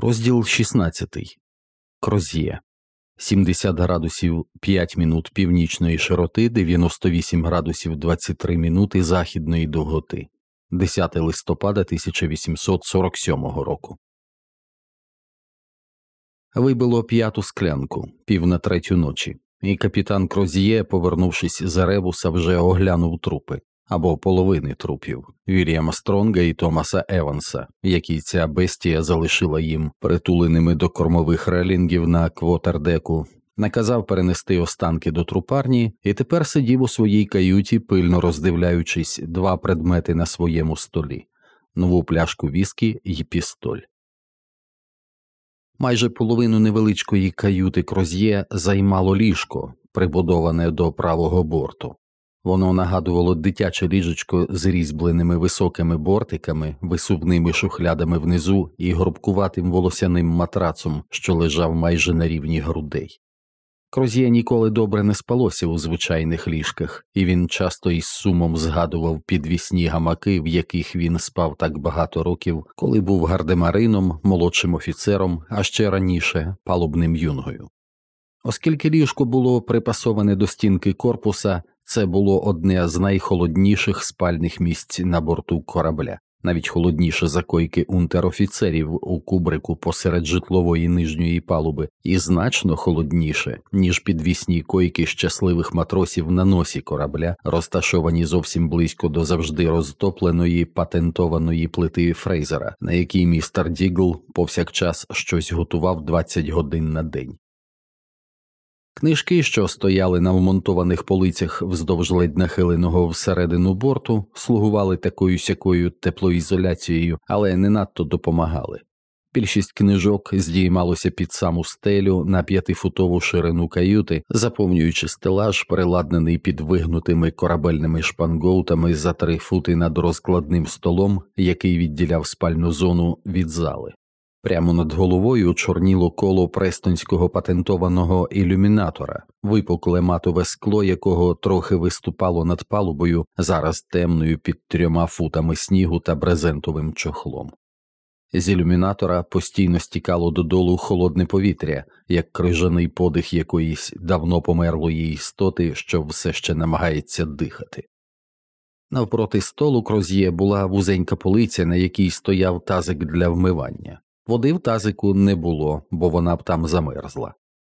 Розділ 16. Кроз'є 70 градусів 5 минут північної широти, 98 градусів 23 минути західної довготи. 10 листопада 1847 року. Вибило п'яту склянку пів на третю ночі, і капітан Кроз'є, повернувшись за ребуса, вже оглянув трупи або половини трупів Вільяма Стронга і Томаса Еванса, які ця бестія залишила їм притуленими до кормових релінгів на квотердеку, наказав перенести останки до трупарні і тепер сидів у своїй каюті, пильно роздивляючись два предмети на своєму столі нову пляшку віскі і пістоль. Майже половину невеличкої каюти Кроз'є займало ліжко, прибудоване до правого борту. Воно нагадувало дитяче ліжечко з різьбленими високими бортиками, висувними шухлядами внизу і горбкуватим волосяним матрацом, що лежав майже на рівні грудей. Кроз'є ніколи добре не спалося у звичайних ліжках, і він часто із сумом згадував підвісні гамаки, в яких він спав так багато років, коли був гардемарином, молодшим офіцером, а ще раніше палубним юнгою. Оскільки ліжко було припасоване до стінки корпуса, це було одне з найхолодніших спальних місць на борту корабля, навіть холодніше за койки унтер-офіцерів у кубрику посеред житлової нижньої палуби, і значно холодніше, ніж підвісні койки щасливих матросів на носі корабля, розташовані зовсім близько до завжди розтопленої патентованої плити Фрейзера, на якій містер Дігл повсякчас щось готував 20 годин на день. Книжки, що стояли на вмонтованих полицях вздовж ледь нахиленого всередину борту, слугували такою сякою теплоізоляцією, але не надто допомагали. Більшість книжок здіймалося під саму стелю на п'ятифутову ширину каюти, заповнюючи стелаж, переладнений під вигнутими корабельними шпангоутами за три фути над розкладним столом, який відділяв спальну зону від зали. Прямо над головою чорніло коло престонського патентованого ілюмінатора, випукле матове скло, якого трохи виступало над палубою, зараз темною під трьома футами снігу та брезентовим чохлом. З ілюмінатора постійно стікало додолу холодне повітря, як крижаний подих якоїсь давно померлої істоти, що все ще намагається дихати. Навпроти столу кроз'є була вузенька полиця, на якій стояв тазик для вмивання. Води в тазику не було, бо вона б там замерзла.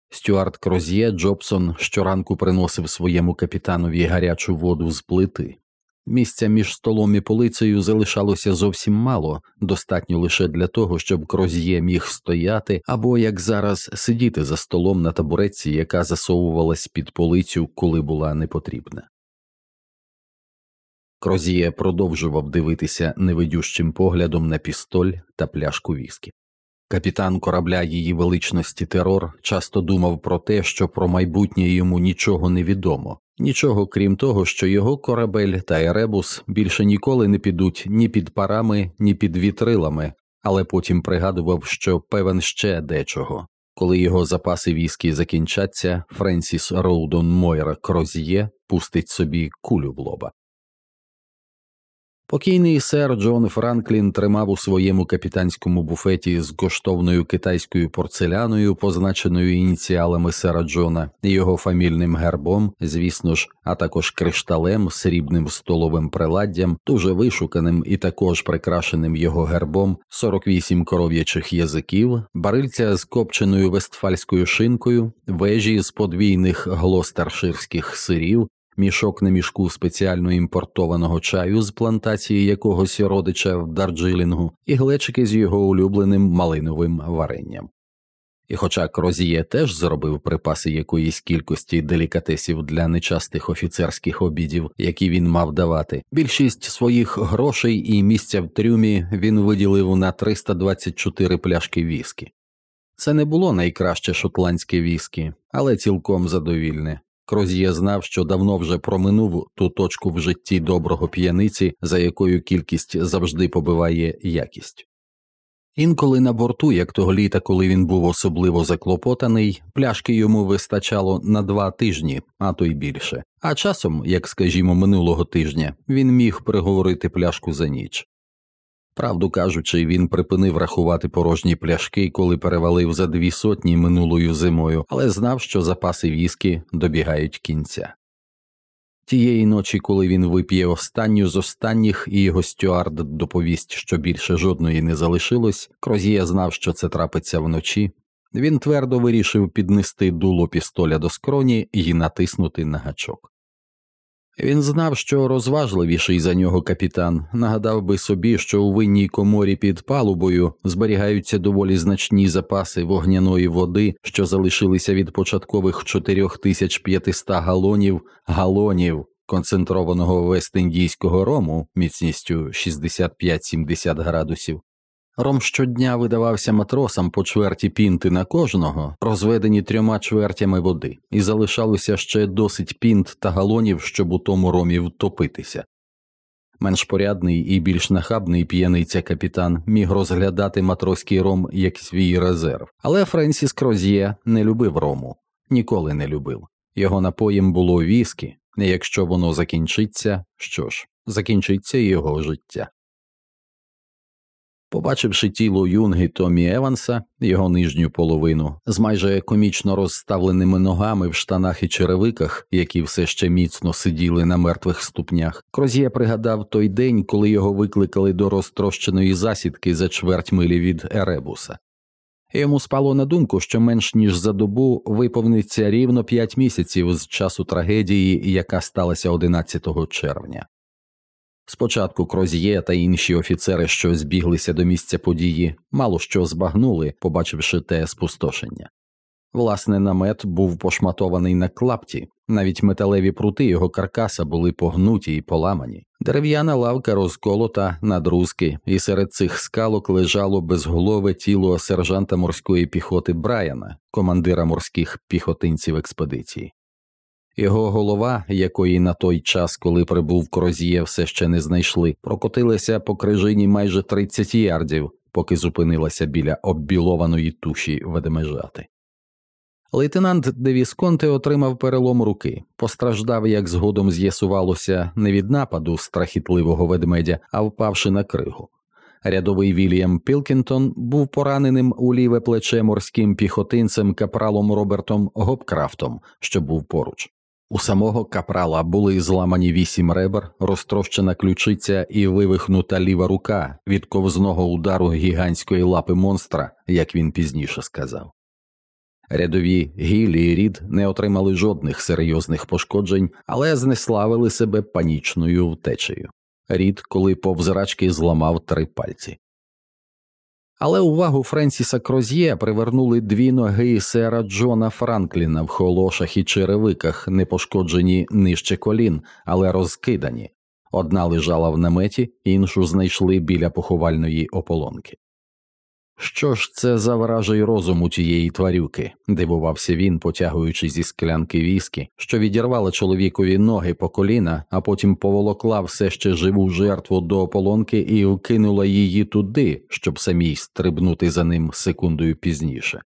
Стюарт Кроз'є Джобсон щоранку приносив своєму капітанові гарячу воду з плити. Місця між столом і полицею залишалося зовсім мало, достатньо лише для того, щоб Кроз'є міг стояти або, як зараз, сидіти за столом на табуретці, яка засовувалась під полицю, коли була непотрібна. Крозіє продовжував дивитися невидющим поглядом на пістоль та пляшку віскі. Капітан корабля її величності терор часто думав про те, що про майбутнє йому нічого не відомо, нічого крім того, що його корабель та еребус більше ніколи не підуть ні під парами, ні під вітрилами, але потім пригадував, що певен ще дечого. Коли його запаси віскі закінчаться, Френсіс Роудон Мойра Крозіє пустить собі кулю в лоба. Покійний сер Джон Франклін тримав у своєму капітанському буфеті з коштовною китайською порцеляною, позначеною ініціалами сера Джона, його фамільним гербом, звісно ж, а також кришталем, срібним столовим приладдям, дуже вишуканим і також прикрашеним його гербом, 48 коров'ячих язиків, барильця з копченою вестфальською шинкою, вежі з подвійних глостерширських сирів, мішок на мішку спеціально імпортованого чаю з плантації якогось родича в Дарджилінгу і глечики з його улюбленим малиновим варенням. І, хоча Крозіє теж зробив припаси якоїсь кількості делікатесів для нечастих офіцерських обідів, які він мав давати, більшість своїх грошей і місця в трюмі він виділив на 324 пляшки віскі. Це не було найкраще шотландське віскі, але цілком задовільне. Кроз'є знав, що давно вже проминув ту точку в житті доброго п'яниці, за якою кількість завжди побиває якість. Інколи на борту, як того літа, коли він був особливо заклопотаний, пляшки йому вистачало на два тижні, а то й більше. А часом, як скажімо, минулого тижня, він міг приговорити пляшку за ніч. Правду кажучи, він припинив рахувати порожні пляшки, коли перевалив за дві сотні минулою зимою, але знав, що запаси віскі добігають кінця. Тієї ночі, коли він вип'є останню з останніх, і його стюард доповість, що більше жодної не залишилось, Крозія знав, що це трапиться вночі. Він твердо вирішив піднести дуло пістоля до скроні і натиснути на гачок. Він знав, що розважливіший за нього капітан нагадав би собі, що у винній коморі під палубою зберігаються доволі значні запаси вогняної води, що залишилися від початкових 4500 галонів галонів концентрованого вест-індійського рому міцністю 65-70 градусів. Ром щодня видавався матросам по чверті пінти на кожного, розведені трьома чвертями води, і залишалося ще досить пінт та галонів, щоб у тому ромі втопитися. Менш порядний і більш нахабний п'яниця капітан міг розглядати матроський ром як свій резерв, але Френсіс Кроз'є не любив рому, ніколи не любив. Його напоєм було віскі, і якщо воно закінчиться, що ж, закінчиться його життя. Побачивши тіло юнги Томі Еванса, його нижню половину, з майже комічно розставленими ногами в штанах і черевиках, які все ще міцно сиділи на мертвих ступнях, Крозія пригадав той день, коли його викликали до розтрощеної засідки за чверть милі від Еребуса. Йому спало на думку, що менш ніж за добу виповниться рівно п'ять місяців з часу трагедії, яка сталася 11 червня. Спочатку Кроз'є та інші офіцери, що збіглися до місця події, мало що збагнули, побачивши те спустошення. Власне, намет був пошматований на клапті, навіть металеві прути його каркаса були погнуті і поламані, дерев'яна лавка розколота на друзки, і серед цих скалок лежало безголове тіло сержанта морської піхоти Брайана, командира морських піхотинців експедиції. Його голова, якої на той час, коли прибув Крозіє, все ще не знайшли, прокотилася по крижині майже 30 ярдів, поки зупинилася біля оббілованої туші ведмежати. Лейтенант Девісконте отримав перелом руки, постраждав, як згодом з'ясувалося, не від нападу страхітливого ведмедя, а впавши на кригу. Рядовий Вільям Пілкінтон був пораненим у ліве плече морським піхотинцем капралом Робертом Гопкрафтом, що був поруч. У самого капрала були зламані вісім ребер, розтрощена ключиця і вивихнута ліва рука від ковзного удару гігантської лапи монстра, як він пізніше сказав. Рядові Гілі і Рід не отримали жодних серйозних пошкоджень, але знеславили себе панічною втечею. Рід, коли повзрачки зламав три пальці. Але увагу Френсіса Кроз'є привернули дві ноги сера Джона Франкліна в холошах і черевиках, не пошкоджені нижче колін, але розкидані. Одна лежала в наметі, іншу знайшли біля поховальної ополонки. Що ж це за вражий розум у тієї тварюки? дивувався він, потягуючи зі склянки віскі, що відірвала чоловікові ноги по коліна, а потім поволокла все ще живу жертву до ополонки і вкинула її туди, щоб самій стрибнути за ним секундою пізніше.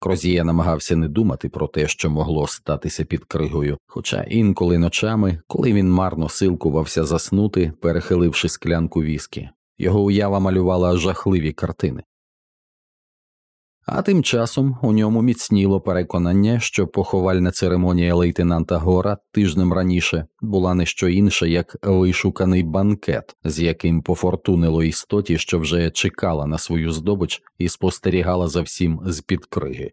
Крозія намагався не думати про те, що могло статися під кригою, хоча інколи ночами, коли він марно силкувався заснути, перехиливши склянку віскі, його уява малювала жахливі картини. А тим часом у ньому міцніло переконання, що поховальна церемонія лейтенанта Гора тижнем раніше була не що інше, як вишуканий банкет, з яким пофортунило істоті, що вже чекала на свою здобич і спостерігала за всім з під криги.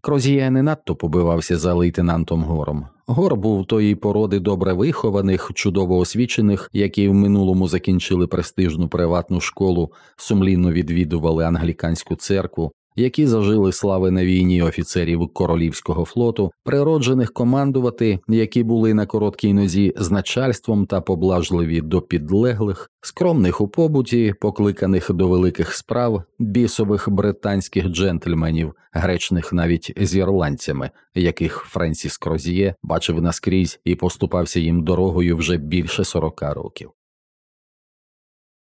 Крозія не надто побивався за лейтенантом Гором. Гор був тої породи добре вихованих, чудово освічених, які в минулому закінчили престижну приватну школу, сумлінно відвідували англіканську церкву, які зажили слави на війні офіцерів королівського флоту, природжених командувати, які були на короткій нозі з начальством та поблажливі до підлеглих, скромних у побуті, покликаних до великих справ, бісових британських джентльменів, гречних навіть з ірландцями, яких Френсіс Крозіє бачив наскрізь і поступався їм дорогою вже більше сорока років.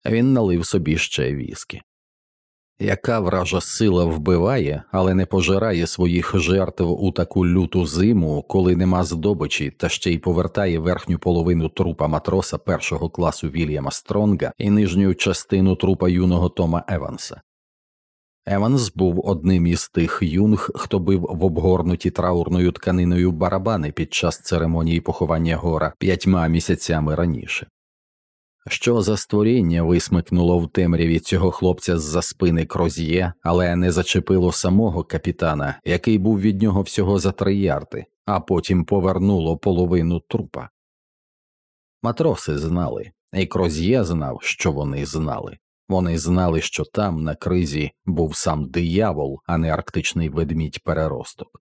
Він налив собі ще віскі. Яка вража сила вбиває, але не пожирає своїх жертв у таку люту зиму, коли нема здобичі, та ще й повертає верхню половину трупа матроса першого класу Вільяма Стронга і нижню частину трупа юного Тома Еванса. Еванс був одним із тих юнг, хто бив в обгорнуті траурною тканиною барабани під час церемонії поховання Гора п'ятьма місяцями раніше. Що за створіння висмикнуло в темряві цього хлопця з-за спини Кроз'є, але не зачепило самого капітана, який був від нього всього за три ярди, а потім повернуло половину трупа. Матроси знали, і Кроз'є знав, що вони знали. Вони знали, що там, на кризі, був сам диявол, а не арктичний ведмідь переросток.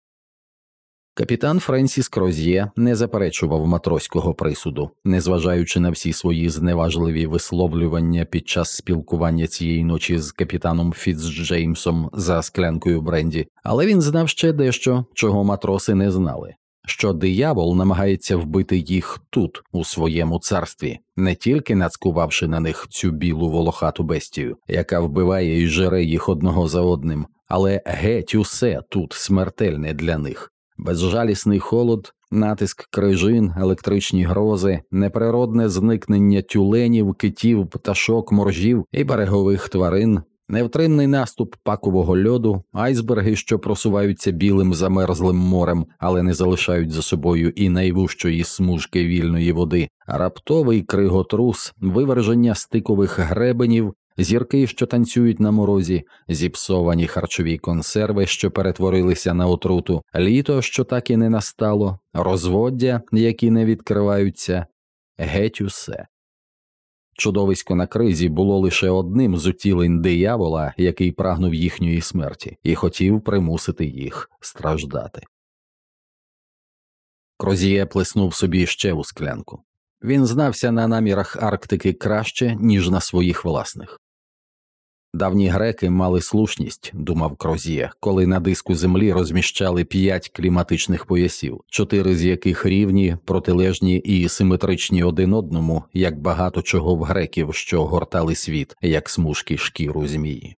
Капітан Френсіс Кроз'є не заперечував матроського присуду, незважаючи на всі свої зневажливі висловлювання під час спілкування цієї ночі з капітаном Фіцджеймсом за склянкою Бренді, але він знав ще дещо, чого матроси не знали. Що диявол намагається вбити їх тут, у своєму царстві, не тільки нацькувавши на них цю білу волохату бестію, яка вбиває і жере їх одного за одним, але геть усе тут смертельне для них безжалісний холод, натиск крижин, електричні грози, неприродне зникнення тюленів, китів, пташок, моржів і берегових тварин. Невтримний наступ пакового льоду, айсберги, що просуваються білим замерзлим морем, але не залишають за собою і найвужчої смужки вільної води, раптовий криготрус, виверження стикових гребенів, зірки, що танцюють на морозі, зіпсовані харчові консерви, що перетворилися на отруту, літо, що так і не настало, розводдя, які не відкриваються, геть усе. Чудовисько на кризі було лише одним з утілень диявола, який прагнув їхньої смерті, і хотів примусити їх страждати. Крозіє плеснув собі ще у склянку. Він знався на намірах Арктики краще, ніж на своїх власних. Давні греки мали слушність, думав Крозіє, коли на диску землі розміщали п'ять кліматичних поясів, чотири з яких рівні, протилежні і симетричні один одному, як багато чого в греків, що гортали світ, як смужки шкіру змії.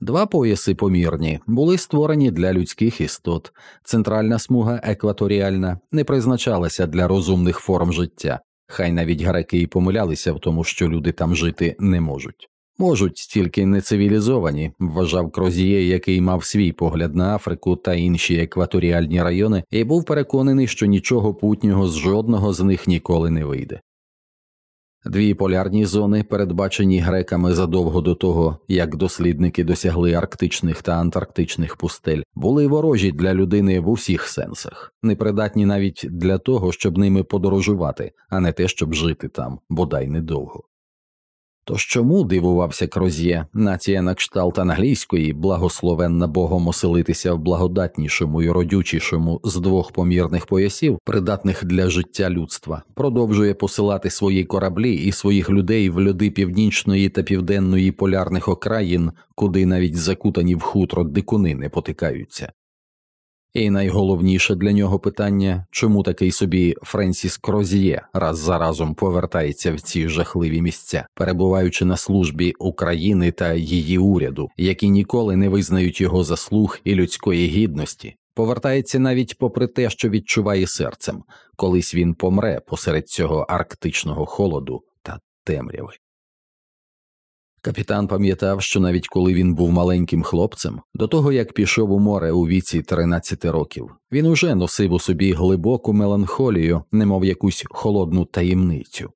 Два пояси помірні були створені для людських істот, центральна смуга екваторіальна не призначалася для розумних форм життя, хай навіть греки і помилялися в тому, що люди там жити не можуть. Можуть тільки нецивілізовані, вважав Крозіє, який мав свій погляд на Африку та інші екваторіальні райони, і був переконаний, що нічого путнього з жодного з них ніколи не вийде. Дві полярні зони, передбачені греками задовго до того, як дослідники досягли арктичних та антарктичних пустель, були ворожі для людини в усіх сенсах, непридатні навіть для того, щоб ними подорожувати, а не те, щоб жити там, бодай недовго. Тож чому дивувався Кроз'є, нація на кшталт англійської, благословенна Богом оселитися в благодатнішому і родючішому з двох помірних поясів, придатних для життя людства, продовжує посилати свої кораблі і своїх людей в льоди північної та південної полярних окраїн, куди навіть закутані в хутро дикуни не потикаються. І найголовніше для нього питання, чому такий собі Френсіс Крозіє раз за разом повертається в ці жахливі місця, перебуваючи на службі України та її уряду, які ніколи не визнають його заслуг і людської гідності, повертається навіть попри те, що відчуває серцем, колись він помре посеред цього арктичного холоду та темряви. Капітан пам'ятав, що навіть коли він був маленьким хлопцем, до того як пішов у море у віці 13 років, він уже носив у собі глибоку меланхолію, немов якусь холодну таємницю.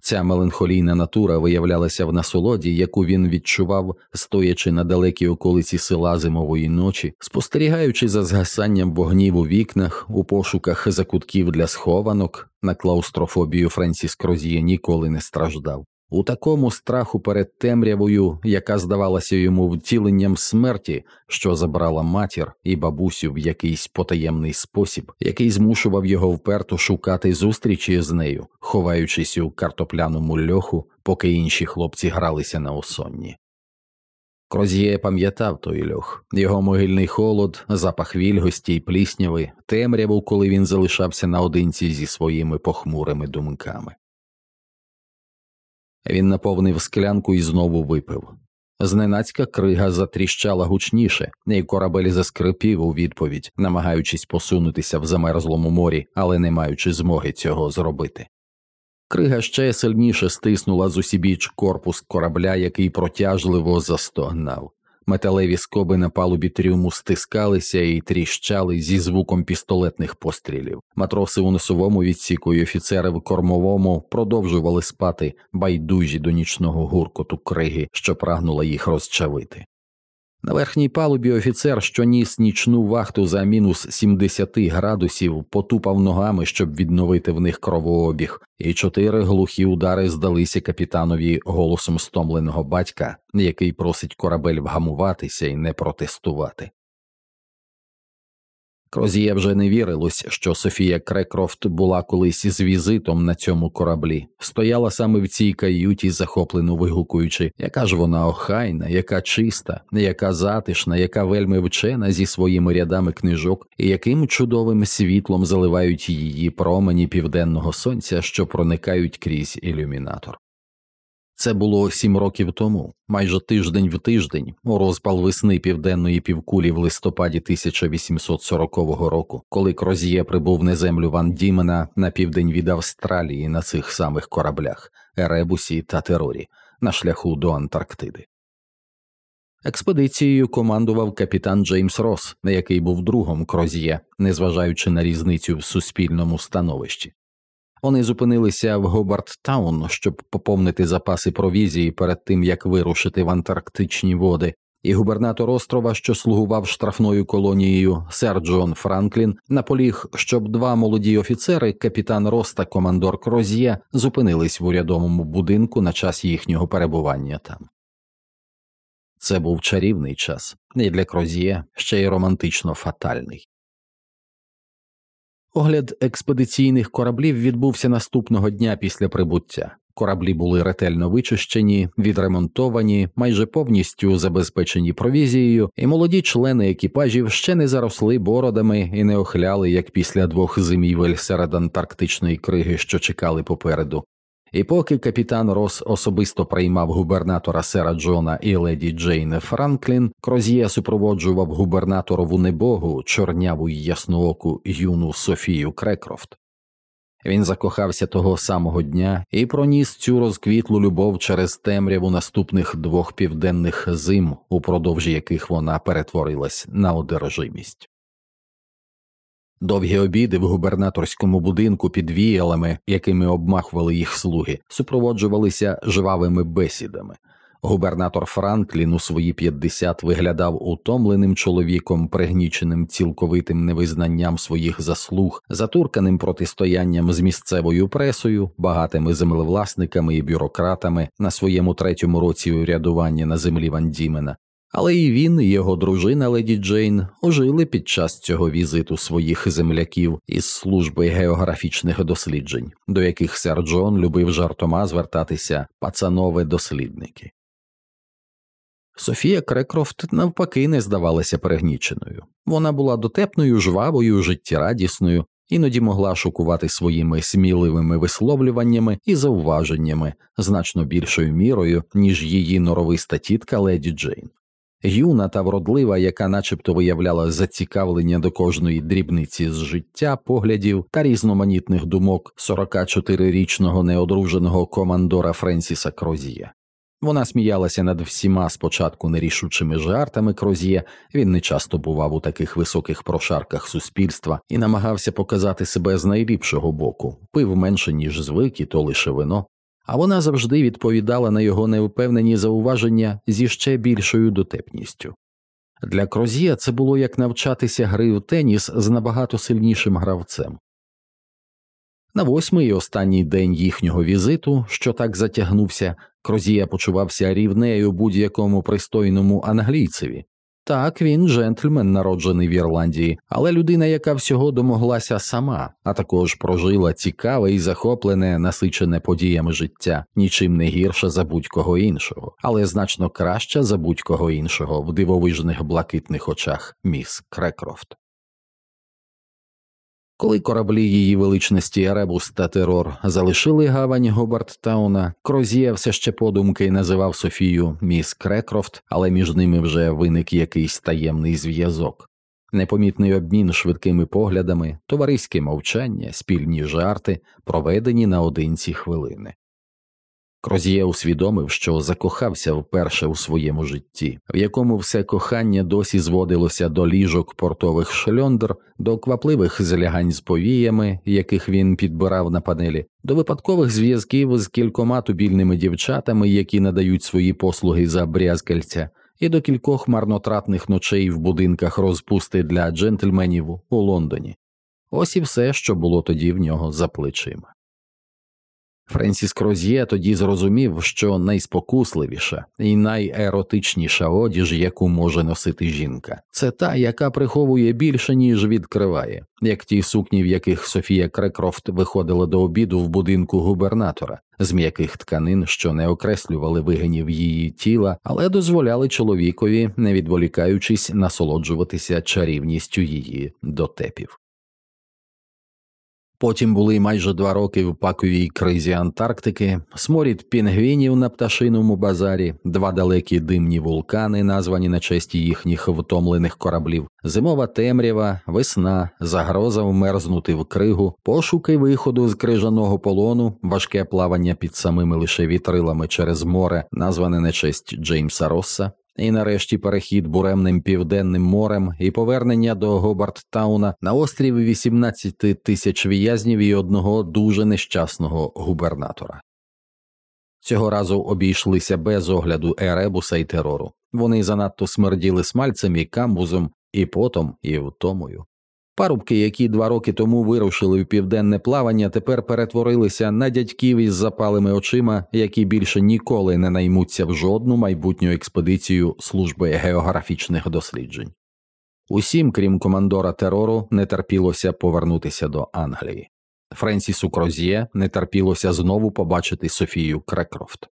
Ця меланхолійна натура виявлялася в насолоді, яку він відчував, стоячи на далекій околиці села зимової ночі, спостерігаючи за згасанням вогнів у вікнах, у пошуках закутків для схованок, на клаустрофобію Френсіс Крозіє ніколи не страждав. У такому страху перед темрявою, яка здавалася йому втіленням смерті, що забрала матір і бабусю в якийсь потаємний спосіб, який змушував його вперто шукати зустрічі з нею, ховаючись у картопляному льоху, поки інші хлопці гралися на осонні. Крозіє пам'ятав той льох, його могильний холод, запах вільгості й плісняви, темряву, коли він залишався наодинці зі своїми похмурими думками. Він наповнив склянку і знову випив. Зненацька крига затріщала гучніше, і корабель заскрипів у відповідь, намагаючись посунутися в замерзлому морі, але не маючи змоги цього зробити. Крига ще сильніше стиснула зусібіч корпус корабля, який протяжливо застогнав. Металеві скоби на палубі трюму стискалися і тріщали зі звуком пістолетних пострілів. Матроси у носовому відсіку і офіцери в кормовому продовжували спати байдужі до нічного гуркоту криги, що прагнула їх розчавити. На верхній палубі офіцер, що ніс нічну вахту за мінус 70 градусів, потупав ногами, щоб відновити в них кровообіг, і чотири глухі удари здалися капітанові голосом стомленого батька, який просить корабель вгамуватися і не протестувати. Крозіє вже не вірилось, що Софія Крекрофт була колись з візитом на цьому кораблі, стояла саме в цій каюті, захоплено вигукуючи, яка ж вона охайна, яка чиста, яка затишна, яка вельми вчена зі своїми рядами книжок, і яким чудовим світлом заливають її промені південного сонця, що проникають крізь ілюмінатор. Це було сім років тому, майже тиждень в тиждень, у розпал весни південної півкулі в листопаді 1840 року, коли Крозіє прибув на землю Ван Дімена на південь від Австралії на цих самих кораблях Еребусі та Терорі на шляху до Антарктиди. Експедицією командував капітан Джеймс Росс, який був другом Крозіє, незважаючи на різницю в суспільному становищі. Вони зупинилися в Гобарт-Таун, щоб поповнити запаси провізії перед тим як вирушити в антарктичні води, і губернатор острова, що слугував штрафною колонією, сер Джон Франклін, наполіг, щоб два молоді офіцери, капітан Рос та командор Кроз'є, зупинились в урядовому будинку на час їхнього перебування там. Це був чарівний час, і для Кроз'є ще й романтично фатальний. Огляд експедиційних кораблів відбувся наступного дня після прибуття. Кораблі були ретельно вичищені, відремонтовані, майже повністю забезпечені провізією, і молоді члени екіпажів ще не заросли бородами і не охляли, як після двох зимівель серед антарктичної криги, що чекали попереду. І поки капітан Рос особисто приймав губернатора сера Джона і леді Джейн Франклін, Кроз'є супроводжував губернаторову небогу, чорняву й яснооку юну Софію Крекрофт. Він закохався того самого дня і проніс цю розквітлу любов через темряву наступних двох південних зим, упродовж яких вона перетворилась на одержимість. Довгі обіди в губернаторському будинку під віялами, якими обмахували їх слуги, супроводжувалися жвавими бесідами. Губернатор Франклін у свої 50 виглядав утомленим чоловіком, пригніченим цілковитим невизнанням своїх заслуг, затурканим протистоянням з місцевою пресою, багатими землевласниками і бюрократами на своєму третьому році урядування на землі Ван Дімена, але і він, і його дружина Леді Джейн ожили під час цього візиту своїх земляків із служби географічних досліджень, до яких сер Джон любив жартома звертатися пацанове дослідники. Софія Крекрофт навпаки не здавалася перегніченою. Вона була дотепною, жвавою, життєрадісною, іноді могла шокувати своїми сміливими висловлюваннями і зауваженнями значно більшою мірою, ніж її норовиста тітка леді Джейн юна та вродлива, яка начебто виявляла зацікавлення до кожної дрібниці з життя, поглядів та різноманітних думок 44-річного неодруженого командора Френсіса Крозія. Вона сміялася над всіма спочатку нерішучими жартами Крозія, він не часто бував у таких високих прошарках суспільства і намагався показати себе з найліпшого боку, пив менше, ніж звик, і то лише вино, а вона завжди відповідала на його невпевнені зауваження зі ще більшою дотепністю. Для Крозія це було як навчатися гри в теніс з набагато сильнішим гравцем. На восьмий і останній день їхнього візиту, що так затягнувся, Крозія почувався рівнею будь-якому пристойному англійцеві, так, він джентльмен, народжений в Ірландії, але людина, яка всього домоглася сама, а також прожила цікаве і захоплене, насичене подіями життя, нічим не гірше за будь-кого іншого, але значно краще за будь-кого іншого в дивовижних блакитних очах міс Крекрофт. Коли кораблі її величності Еребус та Терор залишили гавань Гобарттауна, Крозія все ще подумки називав Софію міс Крекрофт, але між ними вже виник якийсь таємний зв'язок. Непомітний обмін швидкими поглядами, товариське мовчання, спільні жарти, проведені наодинці хвилини. Крозіє усвідомив, що закохався вперше у своєму житті, в якому все кохання досі зводилося до ліжок портових шльондр, до квапливих злягань з повіями, яких він підбирав на панелі, до випадкових зв'язків з кількома тубільними дівчатами, які надають свої послуги за брязкальця, і до кількох марнотратних ночей в будинках розпусти для джентльменів у Лондоні. Ось і все, що було тоді в нього за плечима. Френсіс Кроз'є тоді зрозумів, що найспокусливіша і найеротичніша одіж, яку може носити жінка, це та, яка приховує більше, ніж відкриває, як ті сукні, в яких Софія Крекрофт виходила до обіду в будинку губернатора, з м'яких тканин, що не окреслювали вигинів її тіла, але дозволяли чоловікові, не відволікаючись, насолоджуватися чарівністю її дотепів. Потім були майже два роки в паковій кризі Антарктики, сморід пінгвінів на пташиному базарі, два далекі димні вулкани, названі на честь їхніх втомлених кораблів, зимова темрява, весна, загроза вмерзнути в кригу, пошуки виходу з крижаного полону, важке плавання під самими лише вітрилами через море, назване на честь Джеймса Росса, і нарешті перехід буремним південним морем і повернення до Гобарттауна на острів 18 тисяч в'язнів і одного дуже нещасного губернатора. Цього разу обійшлися без огляду еребуса і терору. Вони занадто смерділи смальцем і камбузом, і потом, і втомою. Парубки, які два роки тому вирушили в південне плавання, тепер перетворилися на дядьків із запалими очима, які більше ніколи не наймуться в жодну майбутню експедицію служби географічних досліджень. Усім, крім командора терору, не терпілося повернутися до Англії. Френсісу Кроз'є не терпілося знову побачити Софію Крекрофт.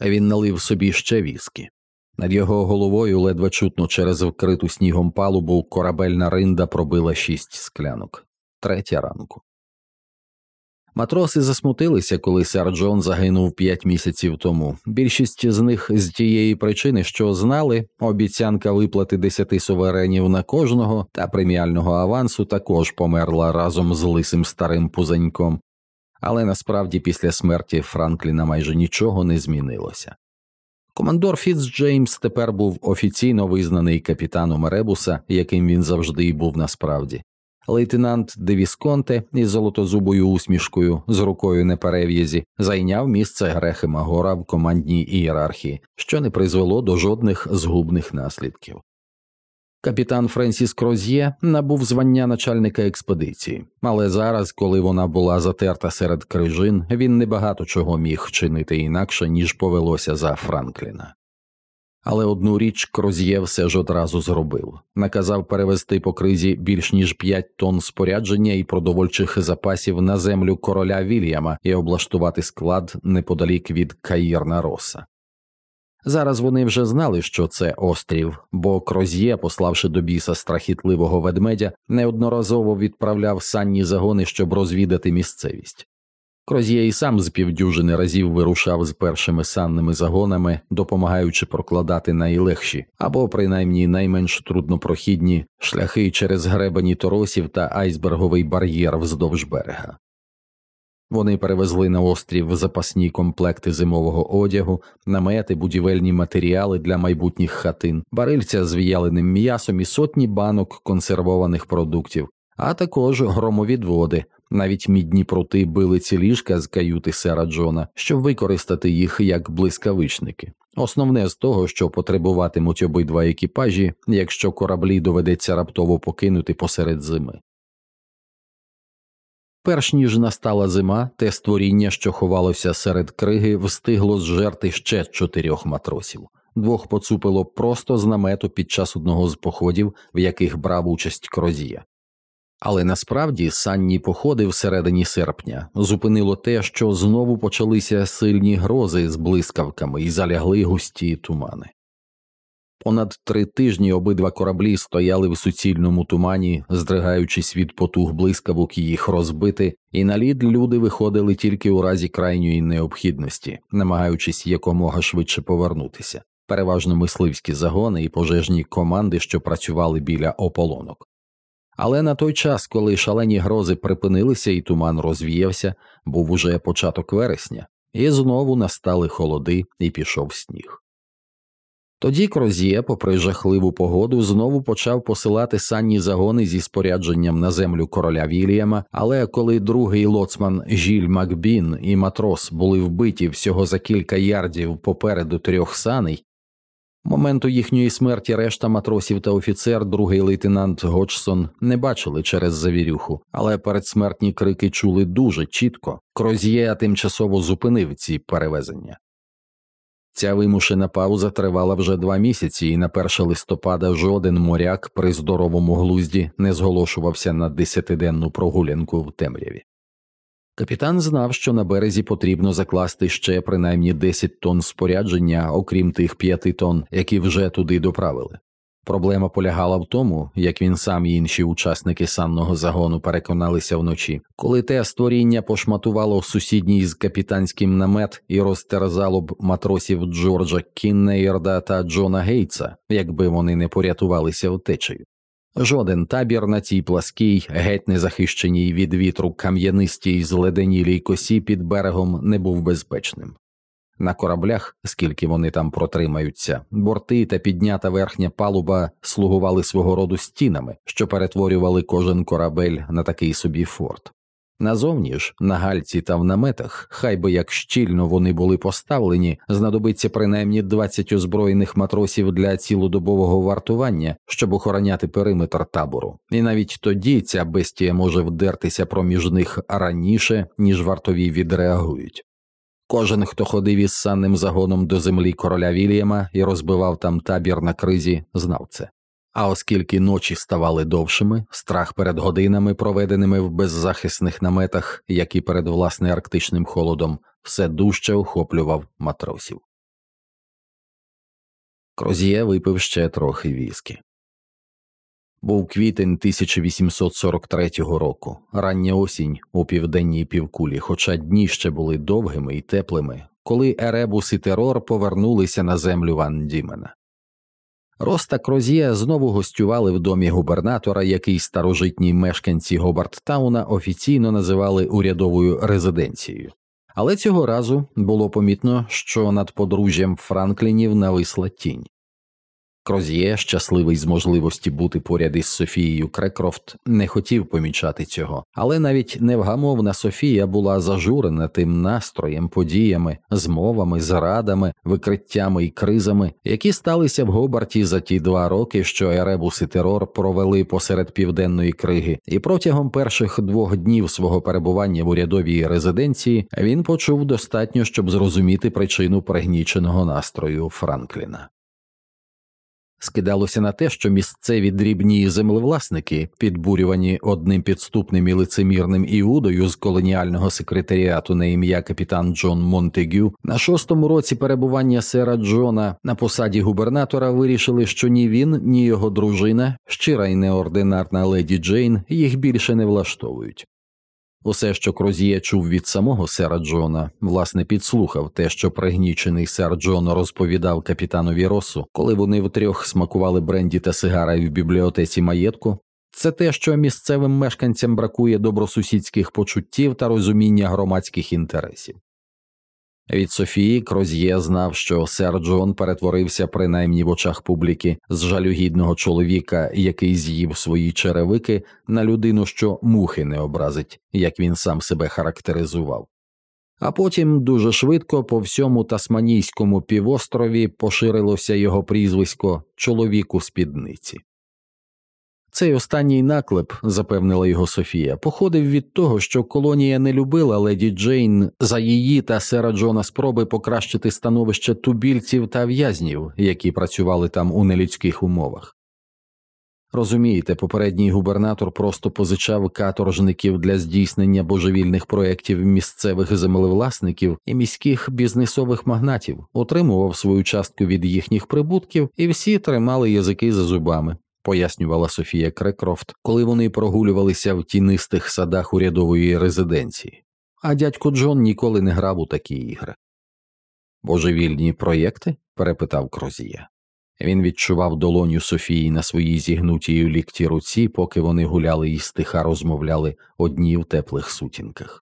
Він налив собі ще віскі. Над його головою ледве чутно через вкриту снігом палубу корабельна ринда пробила шість склянок. Третя ранку. Матроси засмутилися, коли сер Джон загинув п'ять місяців тому. Більшість з них з тієї причини, що знали, обіцянка виплати десяти суверенів на кожного та преміального авансу також померла разом з лисим старим пузаньком, але насправді після смерті Франкліна майже нічого не змінилося. Командор Фіцджеймс тепер був офіційно визнаний капітаном Ребуса, яким він завжди й був насправді. Лейтенант Девісконте із золотозубою усмішкою з рукою на перев'язі зайняв місце Грехема Гора в командній ієрархії, що не призвело до жодних згубних наслідків. Капітан Френсіс Кроз'є набув звання начальника експедиції, але зараз, коли вона була затерта серед крижин, він небагато чого міг чинити інакше, ніж повелося за Франкліна. Але одну річ Кроз'є все ж одразу зробив наказав перевести по кризі більш ніж п'ять тонн спорядження і продовольчих запасів на землю короля Вільяма і облаштувати склад неподалік від Каїрна Роса. Зараз вони вже знали, що це острів, бо Кроз'є, пославши до біса страхітливого ведмедя, неодноразово відправляв санні загони, щоб розвідати місцевість. Кроз'є і сам з півдюжини разів вирушав з першими санними загонами, допомагаючи прокладати найлегші або принаймні найменш труднопрохідні шляхи через гребані торосів та айсберговий бар'єр вздовж берега. Вони перевезли на острів запасні комплекти зимового одягу, намети, будівельні матеріали для майбутніх хатин, барильця з в'яленим м'ясом і сотні банок консервованих продуктів, а також громовідводи, навіть мідні прути били ці ліжка з каюти сера Джона, щоб використати їх як блискавичники. Основне з того, що потребуватимуть обидва екіпажі, якщо кораблі доведеться раптово покинути посеред зими. Перш ніж настала зима, те створіння, що ховалося серед криги, встигло зжерти ще чотирьох матросів. Двох поцупило просто з намету під час одного з походів, в яких брав участь Крозія. Але насправді санні походи всередині серпня зупинило те, що знову почалися сильні грози з блискавками і залягли густі тумани. Понад три тижні обидва кораблі стояли в суцільному тумані, здригаючись від потуг блискавок їх розбити, і на лід люди виходили тільки у разі крайньої необхідності, намагаючись якомога швидше повернутися, переважно мисливські загони і пожежні команди, що працювали біля ополонок. Але на той час, коли шалені грози припинилися і туман розвіявся, був уже початок вересня, і знову настали холоди і пішов сніг. Тоді Кроз'є, попри жахливу погоду, знову почав посилати санні загони зі спорядженням на землю короля Вільяма, але коли другий лоцман Жіль Макбін і матрос були вбиті всього за кілька ярдів попереду трьох саней, моменту їхньої смерті решта матросів та офіцер, другий лейтенант Годжсон, не бачили через завірюху, але передсмертні крики чули дуже чітко. Кроз'є тимчасово зупинив ці перевезення. Ця вимушена пауза тривала вже два місяці, і на 1 листопада жоден моряк при здоровому глузді не зголошувався на десятиденну прогулянку в темряві. Капітан знав, що на березі потрібно закласти ще принаймні 10 тонн спорядження, окрім тих п'яти тонн, які вже туди доправили. Проблема полягала в тому, як він сам і інші учасники санного загону переконалися вночі, коли те створіння пошматувало сусідній з капітанським намет і розтерзало б матросів Джорджа Кіннейрда та Джона Гейтса, якби вони не порятувалися втечею. Жоден табір на цій пласкій, геть незахищеній від вітру кам'янистій зледенілій косі під берегом не був безпечним. На кораблях, скільки вони там протримаються, борти та піднята верхня палуба слугували свого роду стінами, що перетворювали кожен корабель на такий собі форт. Назовні ж, на гальці та в наметах, хай би як щільно вони були поставлені, знадобиться принаймні 20 озброєних матросів для цілодобового вартування, щоб охороняти периметр табору, і навіть тоді ця бестія може вдертися проміж них раніше, ніж вартові відреагують. Кожен, хто ходив із санним загоном до землі короля Вільяма і розбивав там табір на кризі, знав це. А оскільки ночі ставали довшими, страх перед годинами, проведеними в беззахисних наметах, як і перед власне арктичним холодом, все дужче охоплював матросів. Кроз'є випив ще трохи віскі. Був квітень 1843 року, рання осінь у південній півкулі, хоча дні ще були довгими і теплими, коли Еребус і терор повернулися на землю Ван Дімена. Роста Кроз'є знову гостювали в домі губернатора, який старожитні мешканці Гобарттауна офіційно називали урядовою резиденцією. Але цього разу було помітно, що над подружжям Франклінів нависла тінь. Кроз'є, щасливий з можливості бути поряд із Софією Крекрофт, не хотів помічати цього, але навіть невгамовна Софія була зажурена тим настроєм, подіями, змовами, зрадами, викриттями і кризами, які сталися в Гобарті за ті два роки, що Еребус і терор провели посеред південної криги, і протягом перших двох днів свого перебування в урядовій резиденції він почув достатньо, щоб зрозуміти причину пригніченого настрою Франкліна. Скидалося на те, що місцеві дрібні землевласники, підбурювані одним підступним і лицемірним іудою з колоніального секретаріату на ім'я капітан Джон Монтегю, на шостому році перебування сера Джона на посаді губернатора вирішили, що ні він, ні його дружина, щира й неординарна леді Джейн, їх більше не влаштовують. Усе, що Крозіє чув від самого сера Джона, власне, підслухав те, що пригнічений сер Джон розповідав капітанові Росу, коли вони втрьох смакували бренді та сигара в бібліотеці маєтку. Це те, що місцевим мешканцям бракує добросусідських почуттів та розуміння громадських інтересів. Від Софії Кроз'є знав, що сер Джон перетворився принаймні в очах публіки з жалюгідного чоловіка, який з'їв свої черевики, на людину, що мухи не образить, як він сам себе характеризував. А потім дуже швидко по всьому Тасманійському півострові поширилося його прізвисько чоловіку спідниці. Цей останній наклеп, запевнила його Софія, походив від того, що колонія не любила леді Джейн за її та сера Джона спроби покращити становище тубільців та в'язнів, які працювали там у нелюдських умовах. Розумієте, попередній губернатор просто позичав каторжників для здійснення божевільних проєктів місцевих землевласників і міських бізнесових магнатів, отримував свою частку від їхніх прибутків, і всі тримали язики за зубами. Пояснювала Софія Крекрофт, коли вони прогулювалися в тінистих садах урядової резиденції. А дядько Джон ніколи не грав у такі ігри. Божевільні проєкти? перепитав Крозія. Він відчував долоню Софії на своїй зігнутій у лікті руці, поки вони гуляли і стиха розмовляли одні в теплих сутінках.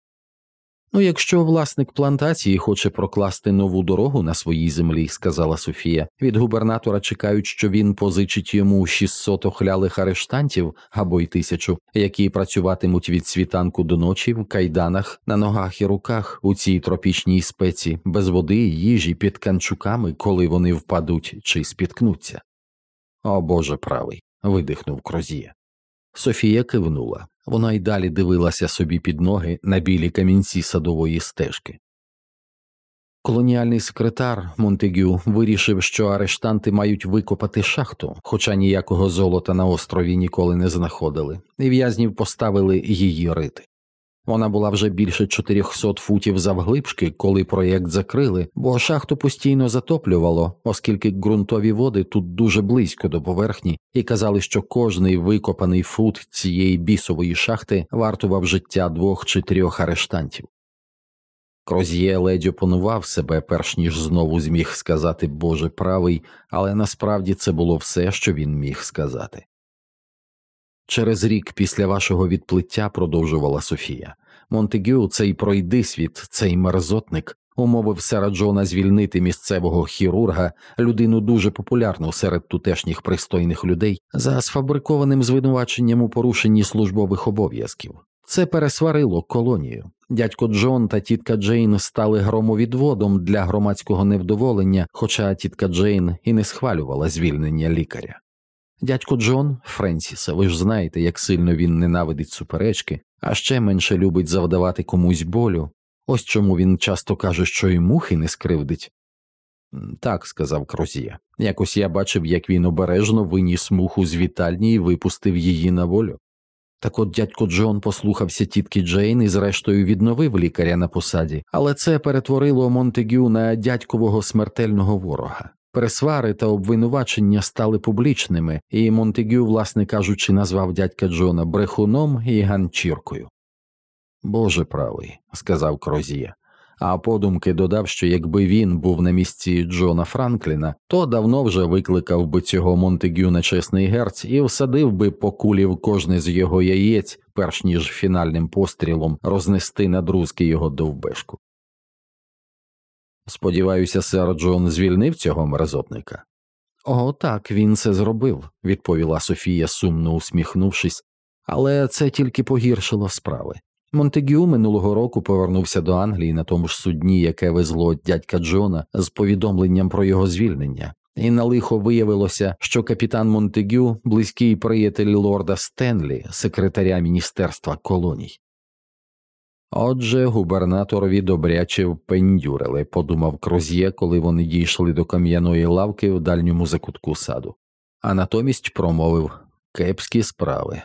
Ну, якщо власник плантації хоче прокласти нову дорогу на своїй землі, сказала Софія, від губернатора чекають, що він позичить йому 600 охлялих арештантів або й тисячу, які працюватимуть від світанку до ночі в кайданах, на ногах і руках у цій тропічній спеці, без води їжі під канчуками, коли вони впадуть чи спіткнуться. О Боже правий. видихнув Крозія. Софія кивнула. Вона й далі дивилася собі під ноги на білі камінці садової стежки. Колоніальний секретар Монтегю вирішив, що арештанти мають викопати шахту, хоча ніякого золота на острові ніколи не знаходили, і в'язнів поставили її рити. Вона була вже більше 400 футів завглибшки, коли проєкт закрили, бо шахту постійно затоплювало, оскільки ґрунтові води тут дуже близько до поверхні, і казали, що кожний викопаний фут цієї бісової шахти вартував життя двох чи трьох арештантів. Кроз'є ледь опанував себе, перш ніж знову зміг сказати Боже правий, але насправді це було все, що він міг сказати. Через рік після вашого відплиття продовжувала Софія. Монтегю, цей пройдисвіт, цей мерзотник, умовив Сера Джона звільнити місцевого хірурга, людину дуже популярну серед тутешніх пристойних людей, за сфабрикованим звинуваченням у порушенні службових обов'язків. Це пересварило колонію. Дядько Джон та тітка Джейн стали громовідводом для громадського невдоволення, хоча тітка Джейн і не схвалювала звільнення лікаря. Дядько Джон Френсіса, ви ж знаєте, як сильно він ненавидить суперечки, а ще менше любить завдавати комусь болю. Ось чому він часто каже, що й мухи не скривдить. Так, сказав Крозія. Якось я бачив, як він обережно виніс муху з вітальні і випустив її на волю. Так от дядько Джон послухався тітки Джейн і зрештою відновив лікаря на посаді, але це перетворило Монтегю на дядькового смертельного ворога. Пересвари та обвинувачення стали публічними, і Монтегю, власне кажучи, назвав дядька Джона брехуном і ганчіркою. Боже правий, сказав Крозія, а подумки додав, що якби він був на місці Джона Франкліна, то давно вже викликав би цього Монтегю на чесний герць і всадив би по кулі в кожне з його яєць, перш ніж фінальним пострілом рознести на друзки його довбешку. Сподіваюся, сер Джон звільнив цього мерзотника. О, так, він це зробив, відповіла Софія, сумно усміхнувшись, але це тільки погіршило справи. Монтегю минулого року повернувся до Англії на тому ж судні, яке везло дядька Джона з повідомленням про його звільнення, і на лихо виявилося, що капітан Монтегю близький приятель лорда Стенлі, секретаря Міністерства колоній. Отже, губернаторові добряче впендюрили, подумав Кроз'є, коли вони дійшли до кам'яної лавки в дальньому закутку саду, а натомість промовив кепські справи.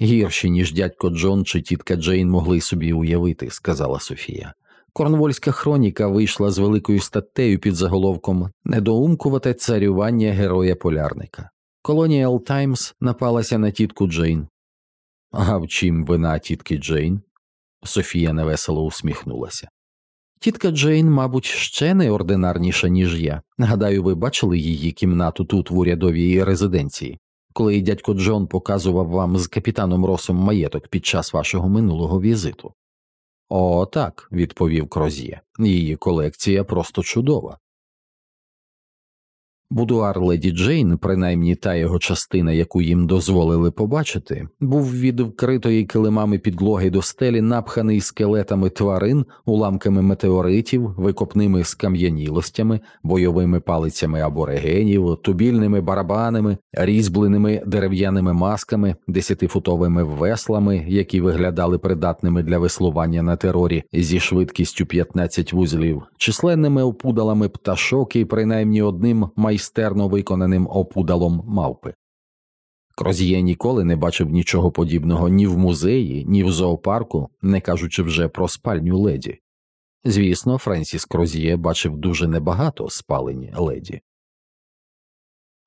Гірші, ніж дядько Джон чи тітка Джейн могли собі уявити, сказала Софія. Корнвольська хроніка вийшла з великою статтею під заголовком Недоумкувате царювання героя полярника. Колоніал Таймс напалася на тітку Джейн. А в чим вина тітки Джейн? Софія невесело усміхнулася. Тітка Джейн, мабуть, ще неординарніша, ніж я. Гадаю, ви бачили її кімнату тут в урядовій резиденції, коли дядько Джон показував вам з капітаном Росом маєток під час вашого минулого візиту. О, так, відповів Кроз'є. Її колекція просто чудова. Будуар леді Джейн, принаймні та його частина, яку їм дозволили побачити, був від вкритої килимами підлоги до стелі напханий скелетами тварин, уламками метеоритів, викопними скам'янілостями, бойовими палицями аборигенів, тубільними барабанами, різьбленими дерев'яними масками, десятифутовими веслами, які виглядали придатними для веслування на «Терорі» зі швидкістю 15 вузлів, численними опудалами пташок і принаймні одним май майстерно виконаним опудалом мавпи. Кроз'є ніколи не бачив нічого подібного ні в музеї, ні в зоопарку, не кажучи вже про спальню леді. Звісно, Френсіс Кроз'є бачив дуже небагато спалень леді.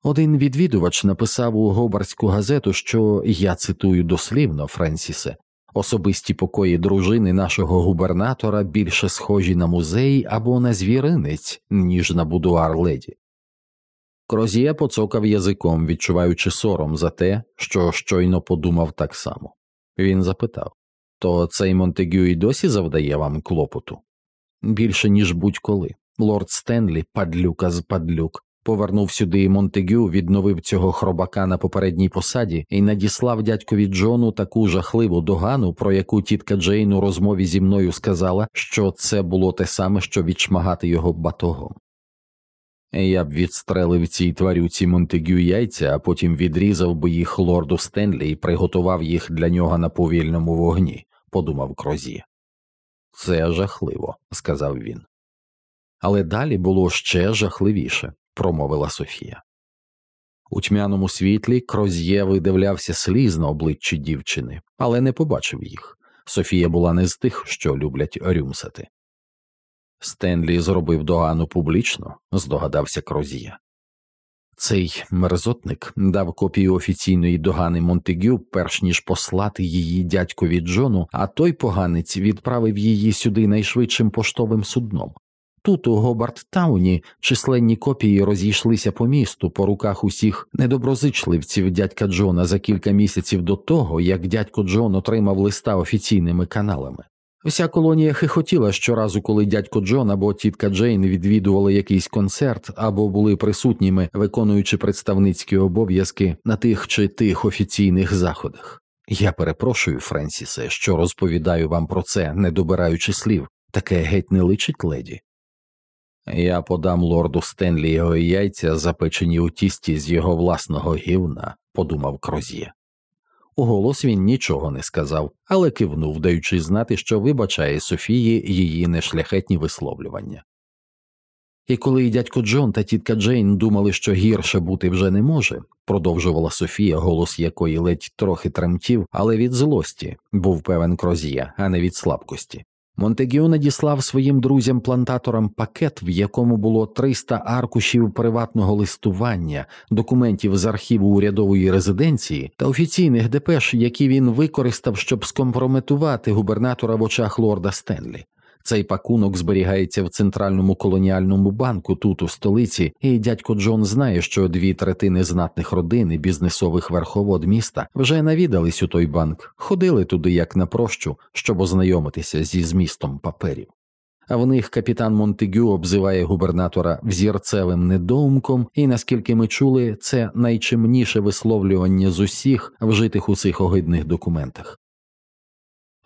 Один відвідувач написав у гобарську газету, що я цитую дослівно Френсісе особисті покої дружини нашого губернатора більше схожі на музей або на звіринець, ніж на будуар леді. Кроз'є поцокав язиком, відчуваючи сором за те, що щойно подумав так само. Він запитав То цей Монтегю і досі завдає вам клопоту? Більше, ніж будь-коли. Лорд Стенлі, падлюка з падлюк, повернув сюди Монтегю, відновив цього хробака на попередній посаді і надіслав дядькові Джону таку жахливу догану, про яку тітка Джейн у розмові зі мною сказала, що це було те саме, що відшмагати його батогом. Я б відстрелив цій тварюці Монтегю яйця, а потім відрізав би їх лорду Стенлі і приготував їх для нього на повільному вогні, подумав Крозі. Це жахливо, сказав він. Але далі було ще жахливіше, промовила Софія. У тьмяному світлі Кроз'є видивлявся сліз на обличчі дівчини, але не побачив їх. Софія була не з тих, що люблять рюмсати. Стенлі зробив догану публічно, здогадався Крозія. Цей мерзотник дав копію офіційної догани Монтегю, перш ніж послати її дядькові Джону, а той поганець відправив її сюди найшвидшим поштовим судном. Тут, у Гобарт Тауні, численні копії розійшлися по місту по руках усіх недоброзичливців дядька Джона за кілька місяців до того, як дядько Джон отримав листа офіційними каналами. Вся колонія хихотіла щоразу, коли дядько Джон або тітка Джейн відвідували якийсь концерт або були присутніми, виконуючи представницькі обов'язки на тих чи тих офіційних заходах. Я перепрошую, Френсісе, що розповідаю вам про це, не добираючи слів, таке геть не личить леді. Я подам лорду Стенлі його яйця, запечені у тісті з його власного гівна, подумав Кроз'є. Уголос він нічого не сказав, але кивнув, даючи знати, що вибачає Софії її нешляхетні висловлювання. І коли дядько Джон та тітка Джейн думали, що гірше бути вже не може, продовжувала Софія, голос якої ледь трохи тремтів, але від злості був певен крозія, а не від слабкості. Монтегіо надіслав своїм друзям-плантаторам пакет, в якому було 300 аркушів приватного листування, документів з архіву урядової резиденції та офіційних депеш, які він використав, щоб скомпрометувати губернатора в очах лорда Стенлі. Цей пакунок зберігається в центральному колоніальному банку тут у столиці, і дядько Джон знає, що дві третини знатних родин і бізнесових верховод міста вже навідались у той банк, ходили туди як на прощу, щоб ознайомитися зі змістом паперів. А в них капітан Монтегю обзиває губернатора взірцевим недоумком, і наскільки ми чули, це найчимніше висловлювання з усіх вжитих у цих огидних документах.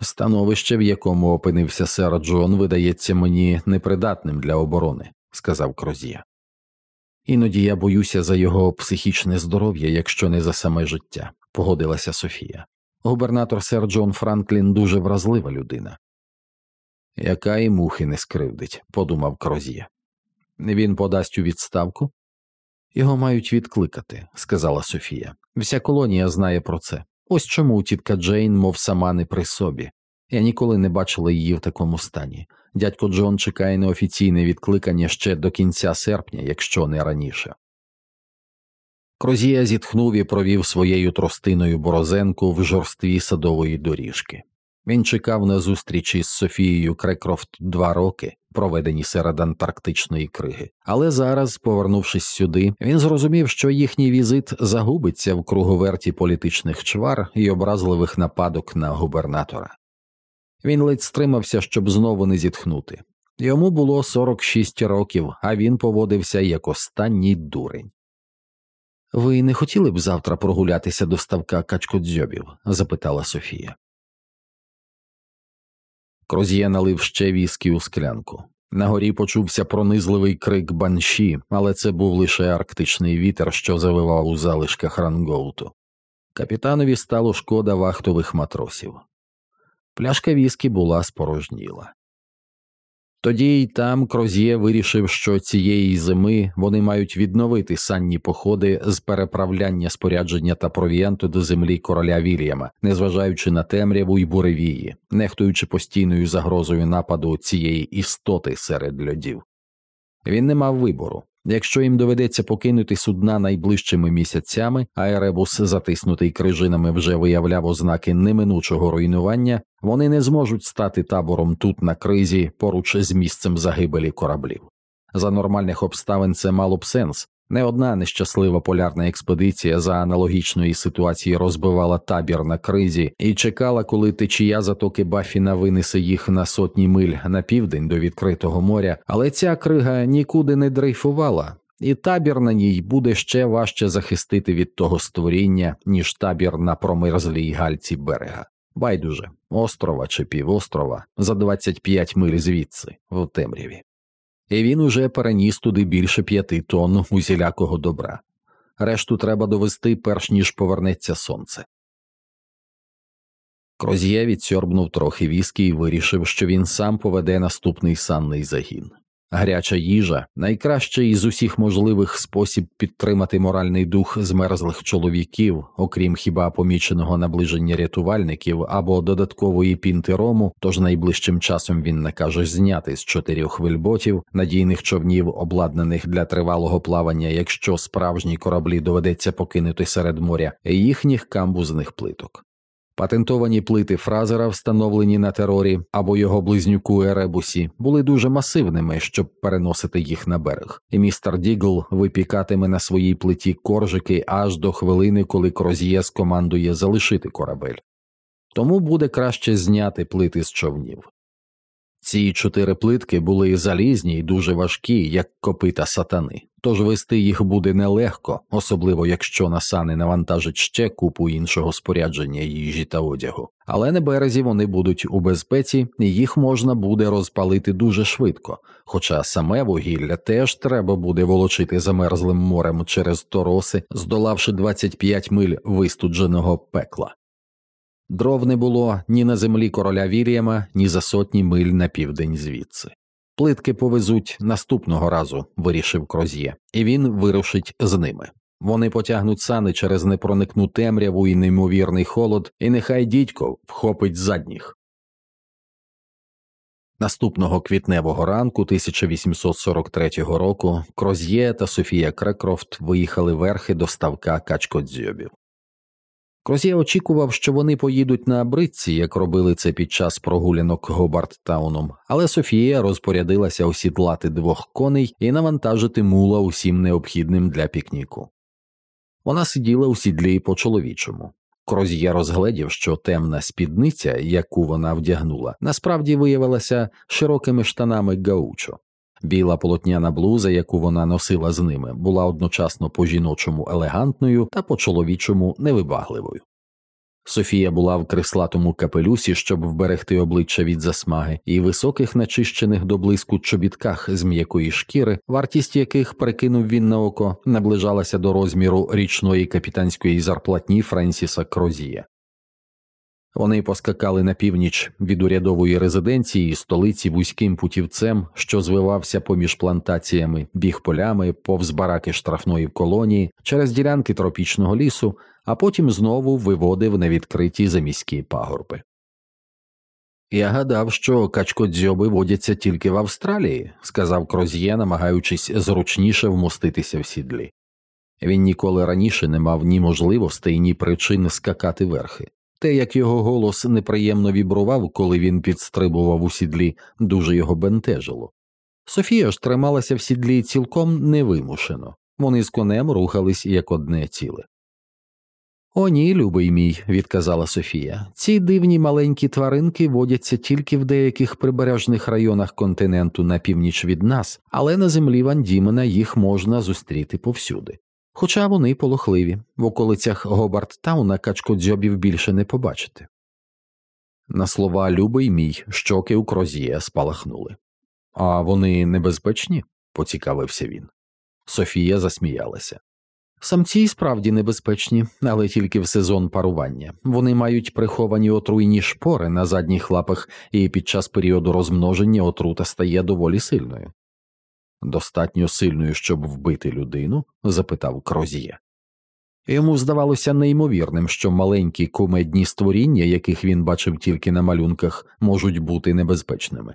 Становище, в якому опинився сер Джон, видається мені непридатним для оборони, сказав Крозія. Іноді я боюся за його психічне здоров'я, якщо не за саме життя, погодилася Софія. Губернатор сер Джон Франклін дуже вразлива людина. Яка і мухи не скривдить, подумав Крозія. Він подасть у відставку? Його мають відкликати, сказала Софія. Вся колонія знає про це. Ось чому тітка Джейн, мов сама не при собі. Я ніколи не бачила її в такому стані. Дядько Джон чекає на офіційне відкликання ще до кінця серпня, якщо не раніше. Крозія зітхнув і провів своєю тростиною борозенку в жорстві садової доріжки. Він чекав на зустрічі з Софією Крекрофт два роки, проведені серед антарктичної криги. Але зараз, повернувшись сюди, він зрозумів, що їхній візит загубиться в круговерті політичних чвар і образливих нападок на губернатора. Він ледь стримався, щоб знову не зітхнути. Йому було 46 років, а він поводився як останній дурень. Ви не хотіли б завтра прогулятися до ставка качкодзьобів? запитала Софія. Кроз'є налив ще віскі у склянку. На горі почувся пронизливий крик банші, але це був лише арктичний вітер, що завивав у залишках рангоуту. Капітанові стало шкода вахтових матросів. Пляшка віскі була спорожніла. Тоді й там Кроз'є вирішив, що цієї зими вони мають відновити санні походи з переправляння спорядження та провіанту до землі короля Вільяма, незважаючи на темряву й буревії, нехтуючи постійною загрозою нападу цієї істоти серед льодів. Він не мав вибору. Якщо їм доведеться покинути судна найближчими місяцями, а Еребус, затиснутий крижинами, вже виявляв ознаки неминучого руйнування, вони не зможуть стати табором тут на кризі поруч з місцем загибелі кораблів. За нормальних обставин це мало б сенс. Не одна нещаслива полярна експедиція за аналогічної ситуації розбивала табір на кризі і чекала, коли течія затоки Бафіна винесе їх на сотні миль на південь до відкритого моря, але ця крига нікуди не дрейфувала, і табір на ній буде ще важче захистити від того створіння, ніж табір на промерзлій гальці берега. Байдуже, острова чи півострова за 25 миль звідси, в темряві і він уже переніс туди більше п'яти тонн усілякого добра. Решту треба довести, перш ніж повернеться сонце. Кроз'є відсьорбнув трохи віскі і вирішив, що він сам поведе наступний санний загін. Гаряча їжа найкращий із усіх можливих спосіб підтримати моральний дух змерзлих чоловіків, окрім хіба поміченого наближення рятувальників або додаткової пінти рому, тож найближчим часом він накаже зняти з чотирьох вельботів надійних човнів, обладнаних для тривалого плавання, якщо справжні кораблі доведеться покинути серед моря, їхніх камбузних плиток. Патентовані плити фразера, встановлені на терорі або його близнюку Еребусі, були дуже масивними, щоб переносити їх на берег, і містер Дігл випікатиме на своїй плиті коржики аж до хвилини, коли Кроз'є скомандує залишити корабель. Тому буде краще зняти плити з човнів. Ці чотири плитки були залізні й дуже важкі, як копита сатани, тож вести їх буде нелегко, особливо якщо на сани навантажить ще купу іншого спорядження їжі та одягу. Але на березі вони будуть у безпеці, і їх можна буде розпалити дуже швидко, хоча саме вугілля теж треба буде волочити замерзлим морем через тороси, здолавши 25 миль вистудженого пекла. Дров не було ні на землі короля Вір'яма, ні за сотні миль на південь звідси. Плитки повезуть наступного разу, вирішив Кроз'є, і він вирушить з ними. Вони потягнуть сани через непроникну темряву і неймовірний холод, і нехай дідько вхопить задніх. Наступного квітневого ранку 1843 року Кроз'є та Софія Крекрофт виїхали верхи до ставка качкодзьобів. Кроз'є очікував, що вони поїдуть на бритці, як робили це під час прогулянок Гобарттауном, але Софія розпорядилася осідлати двох коней і навантажити мула усім необхідним для пікніку. Вона сиділа у сідлі по чоловічому. Кроз'є розгледів, що темна спідниця, яку вона вдягнула, насправді виявилася широкими штанами гаучо. Біла полотняна блуза, яку вона носила з ними, була одночасно по жіночому елегантною та по чоловічому невибагливою. Софія була в креслатому капелюсі, щоб вберегти обличчя від засмаги, і високих начищених до блиску чобітках з м'якої шкіри, вартість яких перекинув він на око, наближалася до розміру річної капітанської зарплатні Френсіса Крозія. Вони поскакали на північ від урядової резиденції столиці вузьким путівцем, що звивався поміж плантаціями, біг полями, повз бараки штрафної колонії, через ділянки тропічного лісу, а потім знову виводив на відкриті заміські пагорби. Я гадав, що качкодзьоби водяться тільки в Австралії, сказав Кроз'є, намагаючись зручніше вмоститися в сідлі. Він ніколи раніше не мав ні можливостей, ні причин скакати верхи. Те, як його голос неприємно вібрував, коли він підстрибував у сідлі, дуже його бентежило. Софія ж трималася в сідлі цілком невимушено, вони з конем рухались як одне ціле. О, ні, любий мій, відказала Софія. Ці дивні маленькі тваринки водяться тільки в деяких прибережних районах континенту на північ від нас, але на землі Ван Дімена їх можна зустріти повсюди. Хоча вони полохливі, в околицях Гобарттауна качкодзьобів більше не побачити. На слова любий мій щоки у крозіє спалахнули. А вони небезпечні? поцікавився він. Софія засміялася. Самці й справді небезпечні, але тільки в сезон парування. Вони мають приховані отруйні шпори на задніх лапах, і під час періоду розмноження отрута стає доволі сильною. Достатньо сильною, щоб вбити людину? запитав Крозіє. Йому здавалося неймовірним, що маленькі кумедні створіння, яких він бачив тільки на малюнках, можуть бути небезпечними.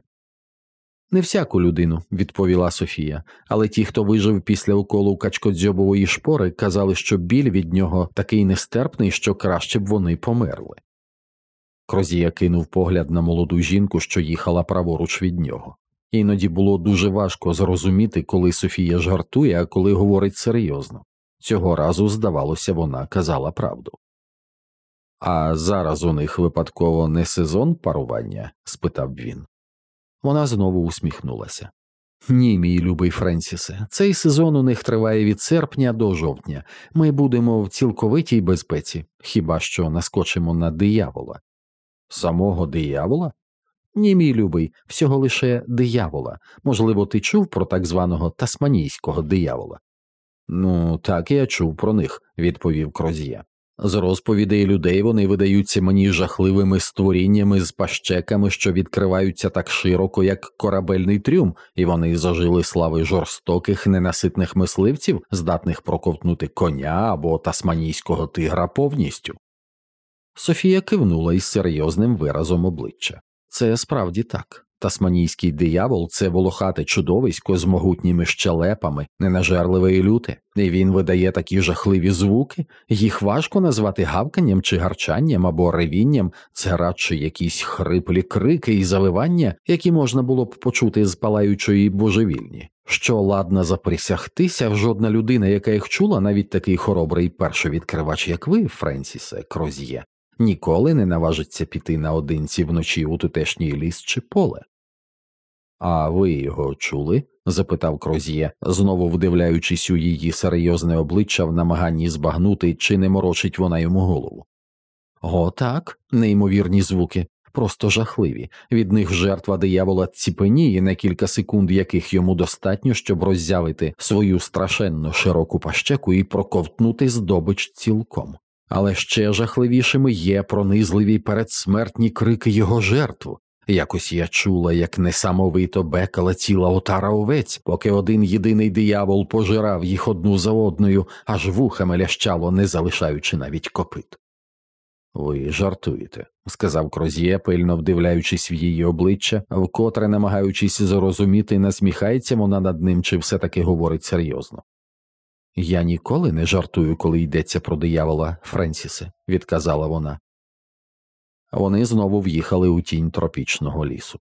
Не всяку людину, відповіла Софія, але ті, хто вижив після уколу качкодзьобової шпори, казали, що біль від нього такий нестерпний, що краще б вони померли. Крозія кинув погляд на молоду жінку, що їхала праворуч від нього. Іноді було дуже важко зрозуміти, коли Софія жартує, а коли говорить серйозно. Цього разу, здавалося, вона казала правду. А зараз у них випадково не сезон парування? спитав він. Вона знову усміхнулася. Ні, мій любий Френсісе, цей сезон у них триває від серпня до жовтня. Ми будемо в цілковитій безпеці, хіба що наскочимо на диявола. Самого диявола? Ні, мій любий, всього лише диявола. Можливо, ти чув про так званого тасманійського диявола? Ну, так я чув про них, відповів Крозія. З розповідей людей вони видаються мені жахливими створіннями з пащеками, що відкриваються так широко, як корабельний трюм, і вони зажили слави жорстоких ненаситних мисливців, здатних проковтнути коня або тасманійського тигра повністю. Софія кивнула із серйозним виразом обличчя. Це справді так. Тасманійський диявол це волохате чудовисько з могутніми щелепами, ненажерливе і люте, і він видає такі жахливі звуки, їх важко назвати гавканням чи гарчанням або ревінням, це радше якісь хриплі крики і завивання, які можна було б почути з палаючої божевільні. Що ладна заприсягтися, жодна людина, яка їх чула, навіть такий хоробрий першовідкривач, як ви, Френсісе Кроз'є, ніколи не наважиться піти наодинці вночі у тутешній ліс чи поле. А ви його чули? запитав Кроз'є, знову вдивляючись у її серйозне обличчя в намаганні збагнути, чи не морочить вона йому голову. О, так, неймовірні звуки, просто жахливі. Від них жертва диявола ціпеніє на кілька секунд, яких йому достатньо, щоб роззявити свою страшенно широку пащеку і проковтнути здобич цілком. Але ще жахливішими є пронизливі передсмертні крики його жертв, Якось я чула, як несамовито бекала ціла отара овець, поки один єдиний диявол пожирав їх одну за одною, аж вухами лящало, не залишаючи навіть копит. Ви жартуєте, сказав Кроз'є, пильно вдивляючись в її обличчя, вкотре намагаючись зрозуміти, насміхається вона над ним, чи все таки говорить серйозно. Я ніколи не жартую, коли йдеться про диявола, Френсісе, відказала вона. Вони знову в'їхали у тінь тропічного лісу.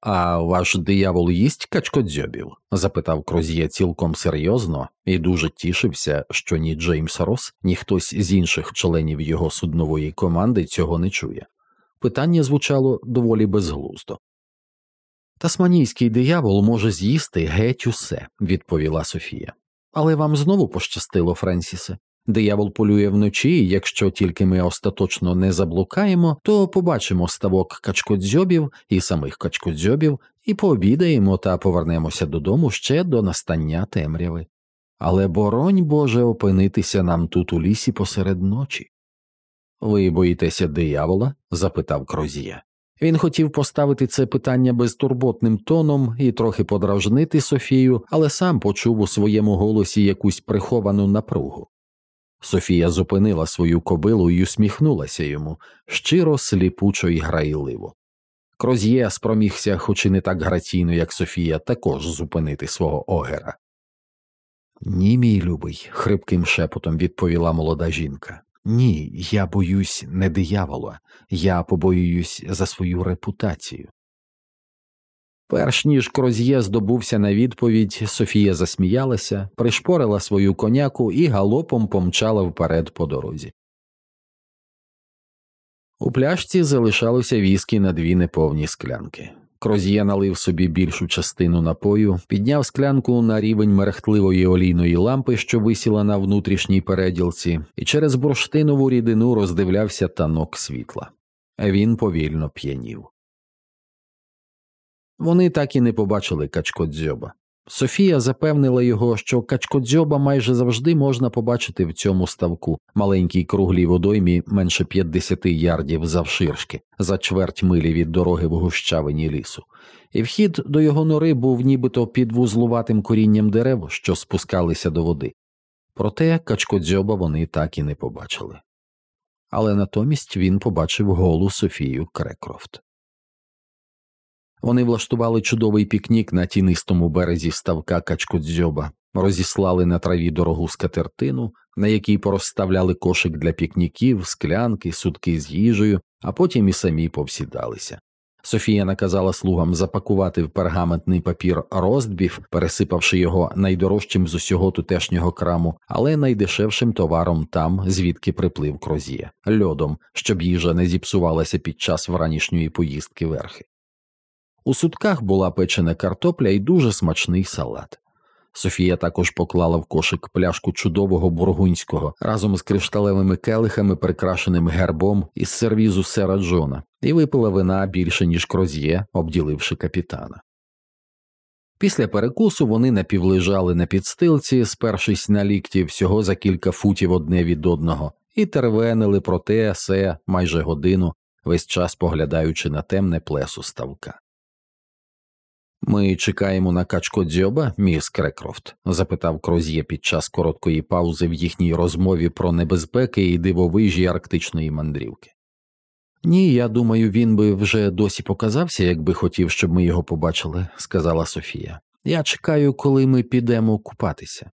А ваш диявол їсть качкодзьобів? запитав Кроз'є цілком серйозно і дуже тішився, що ні Джеймс Рос, ні хтось з інших членів його суднової команди цього не чує. Питання звучало доволі безглуздо. Тасманійський диявол може з'їсти геть усе, відповіла Софія. Але вам знову пощастило, Френсісе. Диявол полює вночі, і якщо тільки ми остаточно не заблукаємо, то побачимо ставок качкодзьобів і самих качкодзьобів, і пообідаємо та повернемося додому ще до настання темряви. Але боронь Боже опинитися нам тут у лісі посеред ночі. Ви боїтеся диявола? запитав Крозія. Він хотів поставити це питання безтурботним тоном і трохи подражнити Софію, але сам почув у своєму голосі якусь приховану напругу. Софія зупинила свою кобилу і усміхнулася йому щиро, сліпучо й грайливо. Кроз'є спромігся, хоч і не так граційно, як Софія, також зупинити свого огера. Ні, мій любий, хрипким шепотом відповіла молода жінка. Ні, я боюсь не диявола, я побоююсь за свою репутацію. Перш ніж Кроз'є здобувся на відповідь, Софія засміялася, пришпорила свою коняку і галопом помчала вперед по дорозі. У пляшці залишалося віскі на дві неповні склянки. Кроз'є налив собі більшу частину напою, підняв склянку на рівень мерехтливої олійної лампи, що висіла на внутрішній переділці, і через бурштинову рідину роздивлявся танок світла. Він повільно п'янів. Вони так і не побачили качкодзьоба. Софія запевнила його, що качкодзьоба майже завжди можна побачити в цьому ставку, маленькій круглій водоймі менше 50 ярдів завширшки, за чверть милі від дороги в гущавині лісу, і вхід до його нори був нібито під вузлуватим корінням дерев, що спускалися до води. Проте качкодзьоба вони так і не побачили. Але натомість він побачив голу Софію Крекрофт. Вони влаштували чудовий пікнік на тінистому березі ставка Качкодзьоба, розіслали на траві дорогу скатертину, на якій порозставляли кошик для пікніків, склянки, сутки з їжею, а потім і самі повсідалися. Софія наказала слугам запакувати в пергаментний папір роздбів, пересипавши його найдорожчим з усього тутешнього краму, але найдешевшим товаром там, звідки приплив крозія, льодом, щоб їжа не зіпсувалася під час вранішньої поїздки верхи. У сутках була печена картопля і дуже смачний салат. Софія також поклала в кошик пляшку чудового бургунського разом з кришталевими келихами, прикрашеним гербом із сервізу сера Джона, і випила вина більше, ніж кроз'є, обділивши капітана. Після перекусу вони напівлежали на підстилці, спершись на лікті всього за кілька футів одне від одного, і тервенили про те, се майже годину, весь час поглядаючи на темне плесо ставка. Ми чекаємо на качко дзьоба, міс Крекрофт? запитав Кроз'є під час короткої паузи в їхній розмові про небезпеки і дивовижі арктичної мандрівки. Ні, я думаю, він би вже досі показався, якби хотів, щоб ми його побачили, сказала Софія. Я чекаю, коли ми підемо купатися.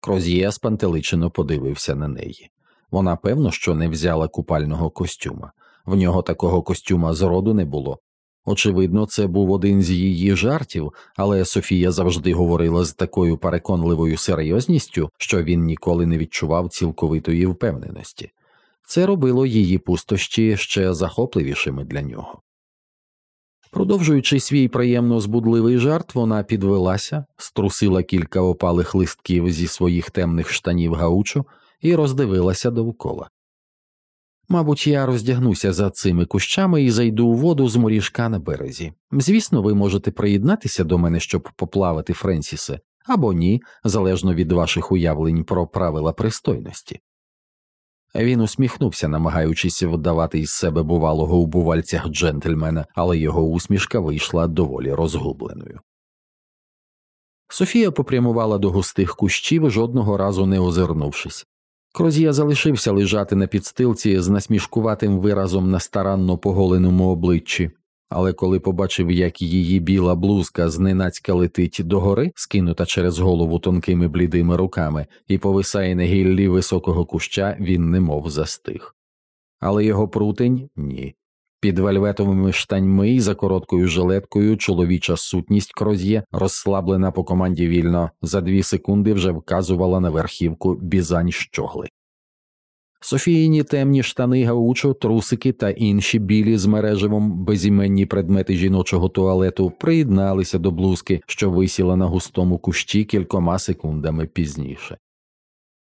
Кроз'є спантеличено подивився на неї. Вона певно, що не взяла купального костюма. В нього такого костюма зроду не було, Очевидно, це був один з її жартів, але Софія завжди говорила з такою переконливою серйозністю, що він ніколи не відчував цілковитої впевненості. Це робило її пустощі ще захопливішими для нього. Продовжуючи свій приємно збудливий жарт, вона підвелася, струсила кілька опалих листків зі своїх темних штанів гаучу і роздивилася довкола. Мабуть, я роздягнуся за цими кущами і зайду у воду з моріжка на березі. Звісно, ви можете приєднатися до мене, щоб поплавати, Френсісе, або ні, залежно від ваших уявлень про правила пристойності. Він усміхнувся, намагаючись вдавати із себе бувалого у бувальцях джентльмена, але його усмішка вийшла доволі розгубленою. Софія попрямувала до густих кущів, жодного разу не озирнувшись. Крозія залишився лежати на підстилці з насмішкуватим виразом на старанно поголеному обличчі, але коли побачив, як її біла блузка зненацька летить догори, скинута через голову тонкими блідими руками, і повисає на гіллі високого куща, він немов застиг. Але його прутень ні. Під вельветовими штаньми і за короткою жилеткою чоловіча сутність кроз'є, розслаблена по команді вільно, за дві секунди вже вказувала на верхівку бізань щогли. Софіїні темні штани гаучо, трусики та інші білі з мереживом безіменні предмети жіночого туалету приєдналися до блузки, що висіла на густому кущі кількома секундами пізніше.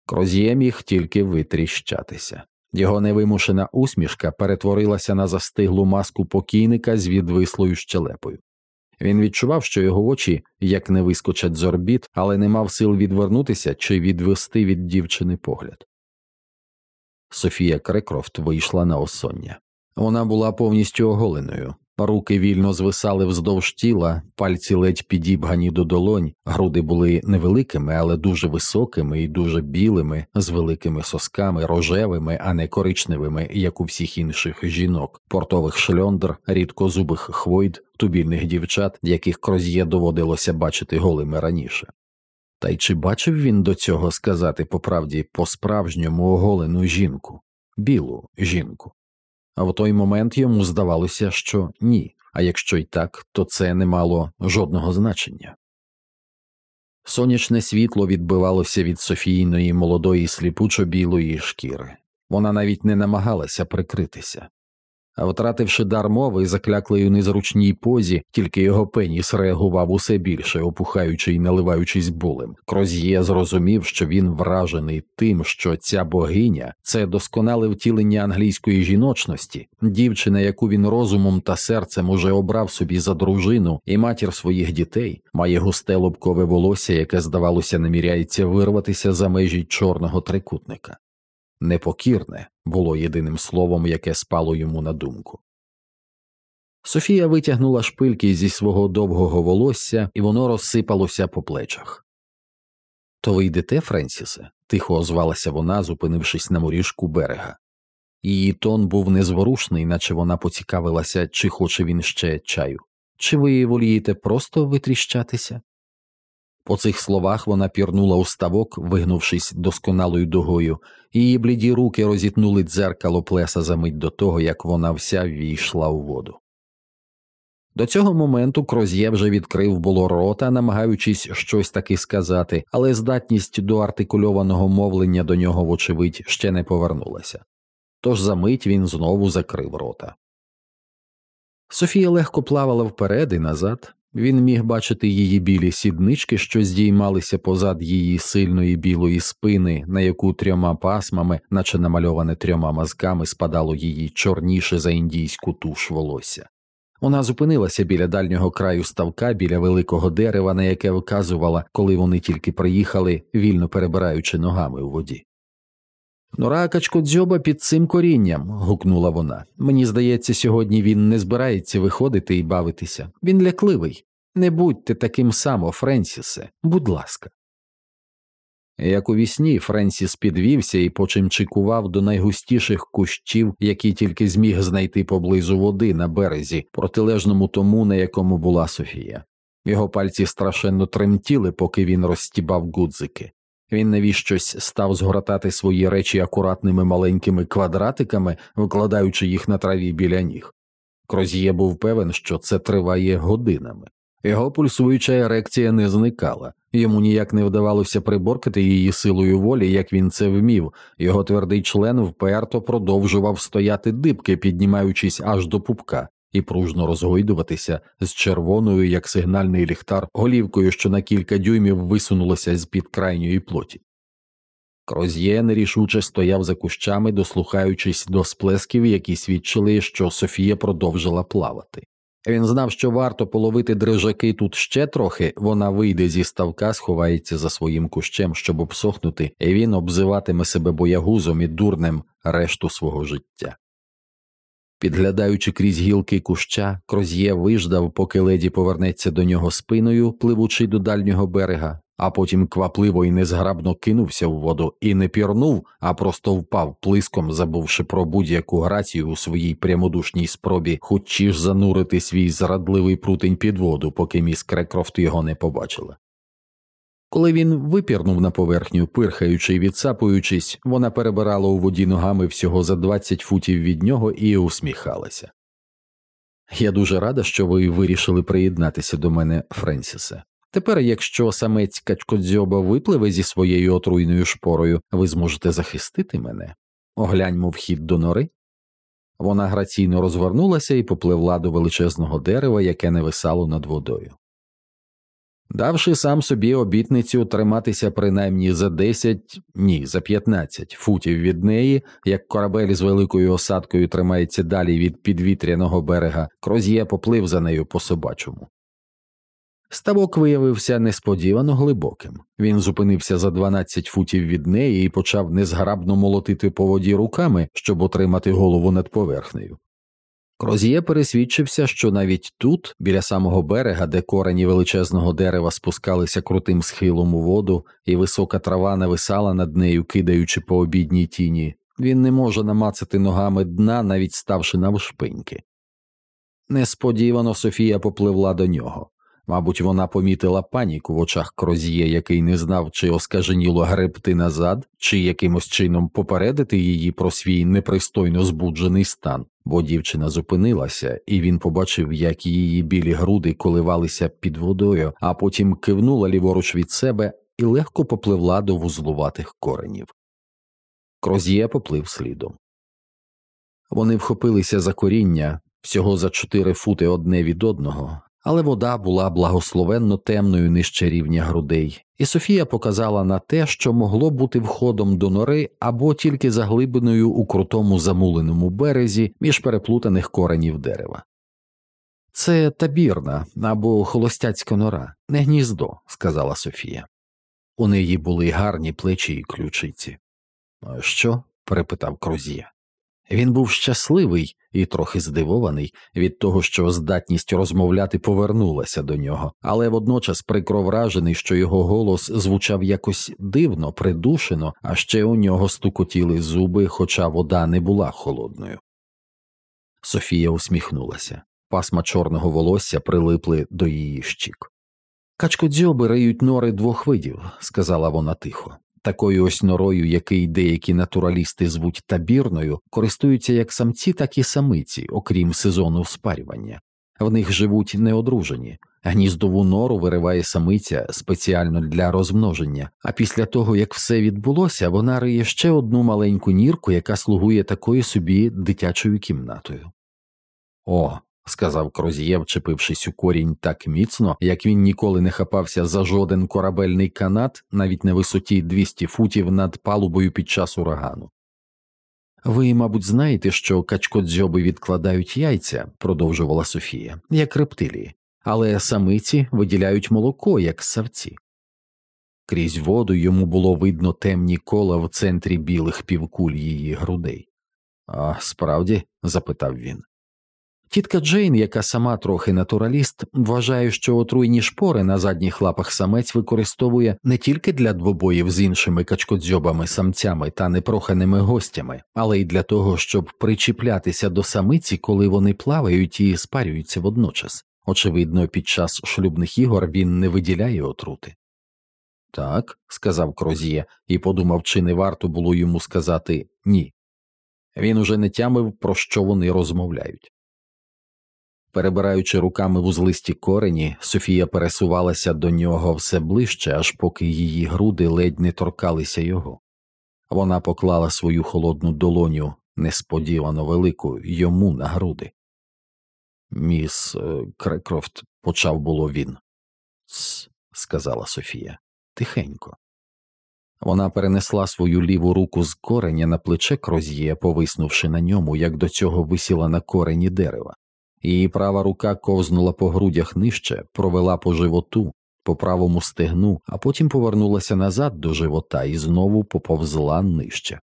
Кроз'є міг тільки витріщатися. Його невимушена усмішка перетворилася на застиглу маску покійника з відвислою щелепою. Він відчував, що його очі як не вискочать з орбіт, але не мав сил відвернутися чи відвести від дівчини погляд. Софія Крекрофт вийшла на осоння. Вона була повністю оголеною, Руки вільно звисали вздовж тіла, пальці ледь підібгані до долонь, груди були невеликими, але дуже високими і дуже білими, з великими сосками, рожевими, а не коричневими, як у всіх інших жінок, портових шльондр, рідкозубих хвойд, тубільних дівчат, яких кроз'є доводилося бачити голими раніше. Та й чи бачив він до цього сказати по правді по справжньому оголену жінку, білу жінку? А в той момент йому здавалося, що ні, а якщо й так, то це не мало жодного значення. Сонячне світло відбивалося від Софійної молодої сліпучо білої шкіри, вона навіть не намагалася прикритися. Втративши дар мови, у незручній позі, тільки його пеніс реагував усе більше, опухаючи і наливаючись болем. Кроз'є зрозумів, що він вражений тим, що ця богиня це досконале втілення англійської жіночності, дівчина, яку він розумом та серцем уже обрав собі за дружину і матір своїх дітей, має густе лобкове волосся, яке, здавалося, наміряється вирватися за межі чорного трикутника. Непокірне було єдиним словом, яке спало йому на думку. Софія витягнула шпильки зі свого довгого волосся, і воно розсипалося по плечах. То ви йдете, Френсісе? тихо озвалася вона, зупинившись на моріжку берега. Її тон був незворушний, наче вона поцікавилася, чи хоче він ще чаю. Чи ви волієте просто витріщатися? По цих словах вона пірнула у ставок, вигнувшись досконалою дугою, її бліді руки розітнули дзеркало плеса за мить до того, як вона вся війшла у воду. До цього моменту Кроз'є вже відкрив було рота, намагаючись щось таки сказати, але здатність до артикульованого мовлення до нього, вочевидь, ще не повернулася. Тож за мить він знову закрив рота. Софія легко плавала вперед і назад, він міг бачити її білі сіднички, що здіймалися позад її сильної білої спини, на яку трьома пасмами, наче намальоване трьома мазками, спадало її чорніше за індійську туш волосся. Вона зупинилася біля дальнього краю ставка, біля великого дерева, на яке вказувала, коли вони тільки приїхали, вільно перебираючи ногами у воді. Нора качкодзьоба під цим корінням. гукнула вона. Мені здається, сьогодні він не збирається виходити і бавитися. Він лякливий. Не будьте таким само, Френсісе, будь ласка. Як у вісні Френсіс підвівся і почимчикував до найгустіших кущів, які тільки зміг знайти поблизу води на березі, протилежному тому, на якому була Софія. Його пальці страшенно тремтіли, поки він розстібав гудзики. Він навіщось став згортати свої речі акуратними маленькими квадратиками, викладаючи їх на траві біля ніг. Кроз'є був певен, що це триває годинами. Його пульсуюча ерекція не зникала, йому ніяк не вдавалося приборкати її силою волі, як він це вмів, його твердий член вперто продовжував стояти дибки, піднімаючись аж до пупка, і пружно розгойдуватися з червоною, як сигнальний ліхтар, голівкою, що на кілька дюймів висунулася з під крайньої плоті. Кроз'є нерішуче стояв за кущами, дослухаючись до сплесків, які свідчили, що Софія продовжила плавати. Він знав, що варто половити дрижаки тут ще трохи, вона вийде зі ставка, сховається за своїм кущем, щоб обсохнути, і він обзиватиме себе боягузом і дурнем решту свого життя. Підглядаючи крізь гілки куща, Кроз'є виждав, поки леді повернеться до нього спиною, пливучи до дальнього берега, а потім квапливо і незграбно кинувся в воду і не пірнув, а просто впав плиском, забувши про будь-яку грацію у своїй прямодушній спробі, хоч ж занурити свій зрадливий прутень під воду, поки міс Крекрофт його не побачила. Коли він випірнув на поверхню, пирхаючи і відсапуючись, вона перебирала у воді ногами всього за 20 футів від нього і усміхалася. Я дуже рада, що ви вирішили приєднатися до мене, Френсісе. Тепер, якщо самець качкодзьоба випливе зі своєю отруйною шпорою, ви зможете захистити мене. Огляньмо вхід до нори. Вона граційно розвернулася і попливла до величезного дерева, яке не висало над водою. Давши сам собі обітницю триматися принаймні за 10, ні, за 15 футів від неї, як корабель з великою осадкою тримається далі від підвітряного берега, Кроз'є поплив за нею по собачому. Ставок виявився несподівано глибоким. Він зупинився за 12 футів від неї і почав незграбно молотити по воді руками, щоб отримати голову над поверхнею. Кроз'є пересвідчився, що навіть тут, біля самого берега, де корені величезного дерева спускалися крутим схилом у воду, і висока трава нависала над нею, кидаючи по обідній тіні, він не може намацати ногами дна, навіть ставши навшпиньки. Несподівано Софія попливла до нього. Мабуть, вона помітила паніку в очах Кроз'є, який не знав, чи оскаженіло гребти назад, чи якимось чином попередити її про свій непристойно збуджений стан, бо дівчина зупинилася, і він побачив, як її білі груди коливалися під водою, а потім кивнула ліворуч від себе і легко попливла до вузлуватих коренів. Кроз'є поплив слідом. Вони вхопилися за коріння всього за чотири фути одне від одного, але вода була благословенно темною нижче рівня грудей, і Софія показала на те, що могло бути входом до нори або тільки заглибиною у крутому замуленому березі між переплутаних коренів дерева. Це табірна або холостяцька нора, не гніздо, сказала Софія. У неї були гарні плечі і ключиці. Що? перепитав Крузія. Він був щасливий і трохи здивований від того, що здатність розмовляти повернулася до нього, але водночас прикро вражений, що його голос звучав якось дивно, придушено, а ще у нього стукотіли зуби, хоча вода не була холодною. Софія усміхнулася. Пасма чорного волосся прилипли до її щік. Качкодзьоби риють нори двох видів, сказала вона тихо. Такою ось норою, який деякі натуралісти звуть табірною, користуються як самці, так і самиці, окрім сезону спарювання. В них живуть неодружені, гніздову нору вириває самиця спеціально для розмноження, а після того, як все відбулося, вона риє ще одну маленьку нірку, яка слугує такою собі дитячою кімнатою. О, сказав Крозіє, вчепившись у корінь так міцно, як він ніколи не хапався за жоден корабельний канат, навіть на висоті 200 футів над палубою під час урагану. Ви, мабуть, знаєте, що качкодзьоби відкладають яйця, продовжувала Софія, як рептилії, але самиці виділяють молоко, як савці. Крізь воду йому було видно темні кола в центрі білих півкуль її грудей. А справді? запитав він. Тітка Джейн, яка сама трохи натураліст, вважає, що отруйні шпори на задніх лапах самець використовує не тільки для двобоїв з іншими качкодзьобами самцями та непроханими гостями, але й для того, щоб причіплятися до самиці, коли вони плавають і спарюються водночас. Очевидно, під час шлюбних ігор він не виділяє отрути. Так, сказав Крозіє, і подумав, чи не варто було йому сказати ні. Він уже не тямив, про що вони розмовляють. Перебираючи руками вузлисті корені, Софія пересувалася до нього все ближче, аж поки її груди ледь не торкалися його. Вона поклала свою холодну долоню, несподівано велику, йому на груди. Міс е, Крекрофт, почав було він. Тс, сказала Софія, тихенько. Вона перенесла свою ліву руку з кореня на плече Кроз'є, повиснувши на ньому, як до цього висіла на корені дерева. Її права рука ковзнула по грудях нижче, провела по животу, по правому стегну, а потім повернулася назад до живота і знову поповзла нижче.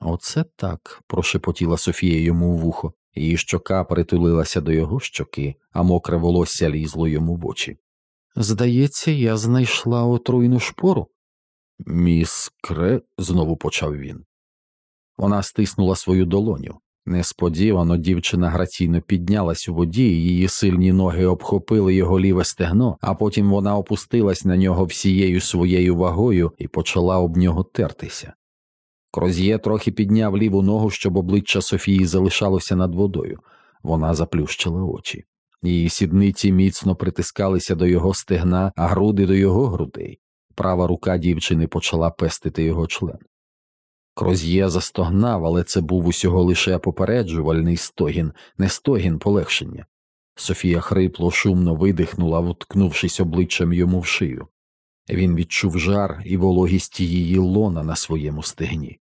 Оце так, прошепотіла Софія йому в вухо, її щока притулилася до його щоки, а мокре волосся лізло йому в очі. Здається, я знайшла отруйну шпору. Міс Кре, знову почав він. Вона стиснула свою долоню. Несподівано дівчина граційно піднялась у воді, її сильні ноги обхопили його ліве стегно, а потім вона опустилась на нього всією своєю вагою і почала об нього тертися. Кроз'є трохи підняв ліву ногу, щоб обличчя Софії залишалося над водою. Вона заплющила очі. Її сідниці міцно притискалися до його стегна, а груди до його грудей. Права рука дівчини почала пестити його член. Кроз'є застогнав, але це був усього лише попереджувальний стогін, не стогін полегшення. Софія хрипло, шумно видихнула, вткнувшись обличчям йому в шию. Він відчув жар і вологість її лона на своєму стегні.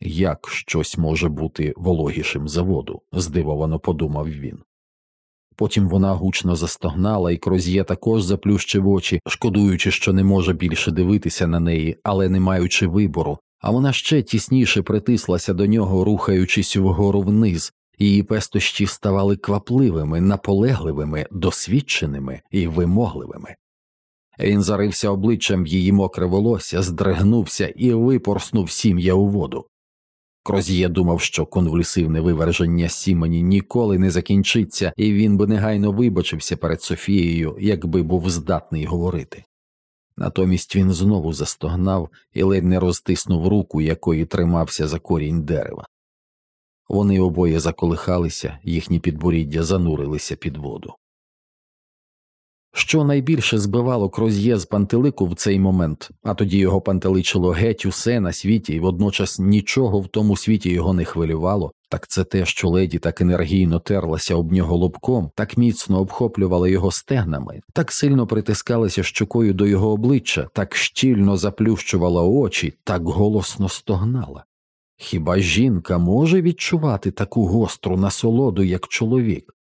Як щось може бути вологішим за воду? здивовано подумав він. Потім вона гучно застогнала, і Кроз'є також заплющив очі, шкодуючи, що не може більше дивитися на неї, але не маючи вибору, а вона ще тісніше притислася до нього, рухаючись вгору вниз, її пестощі ставали квапливими, наполегливими, досвідченими і вимогливими. Він зарився обличчям її мокре волосся, здригнувся і випорснув сім'я у воду. Кроз'є думав, що конвульсивне виверження сімені ніколи не закінчиться, і він би негайно вибачився перед Софією, якби був здатний говорити. Натомість він знову застогнав і ледь не розтиснув руку, якою тримався за корінь дерева. Вони обоє заколихалися, їхні підборіддя занурилися під воду. Що найбільше збивало Кроз'є з пантелику в цей момент, а тоді його пантеличило геть усе на світі, і водночас нічого в тому світі його не хвилювало, так це те, що леді так енергійно терлася об нього лобком, так міцно обхоплювала його стегнами, так сильно притискалася щокою до його обличчя, так щільно заплющувала очі, так голосно стогнала. Хіба жінка може відчувати таку гостру насолоду, як чоловік?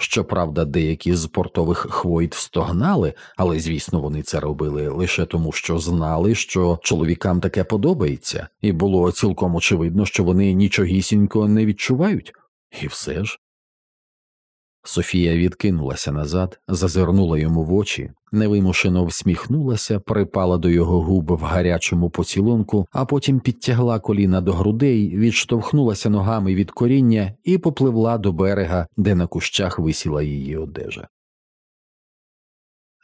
Щоправда, деякі з портових хвойд стогнали, але звісно вони це робили лише тому, що знали, що чоловікам таке подобається, і було цілком очевидно, що вони нічогісінько не відчувають, і все ж. Софія відкинулася назад, зазирнула йому в очі, невимушено всміхнулася, припала до його губ в гарячому поцілунку, а потім підтягла коліна до грудей, відштовхнулася ногами від коріння і попливла до берега, де на кущах висіла її одежа.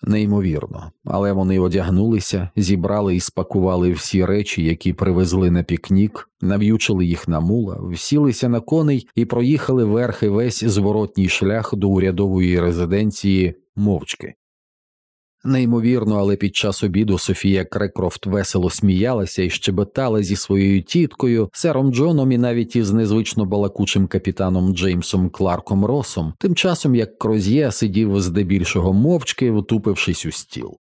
Неймовірно, але вони одягнулися, зібрали і спакували всі речі, які привезли на пікнік, нав'ючили їх на мула, всілися на коней і проїхали верхи весь зворотній шлях до урядової резиденції мовчки. Неймовірно, але під час обіду Софія Крекрофт весело сміялася і щебетала зі своєю тіткою, сером Джоном і навіть із незвично балакучим капітаном Джеймсом Кларком Росом, тим часом як Кроз'є сидів здебільшого мовчки, втупившись у стіл.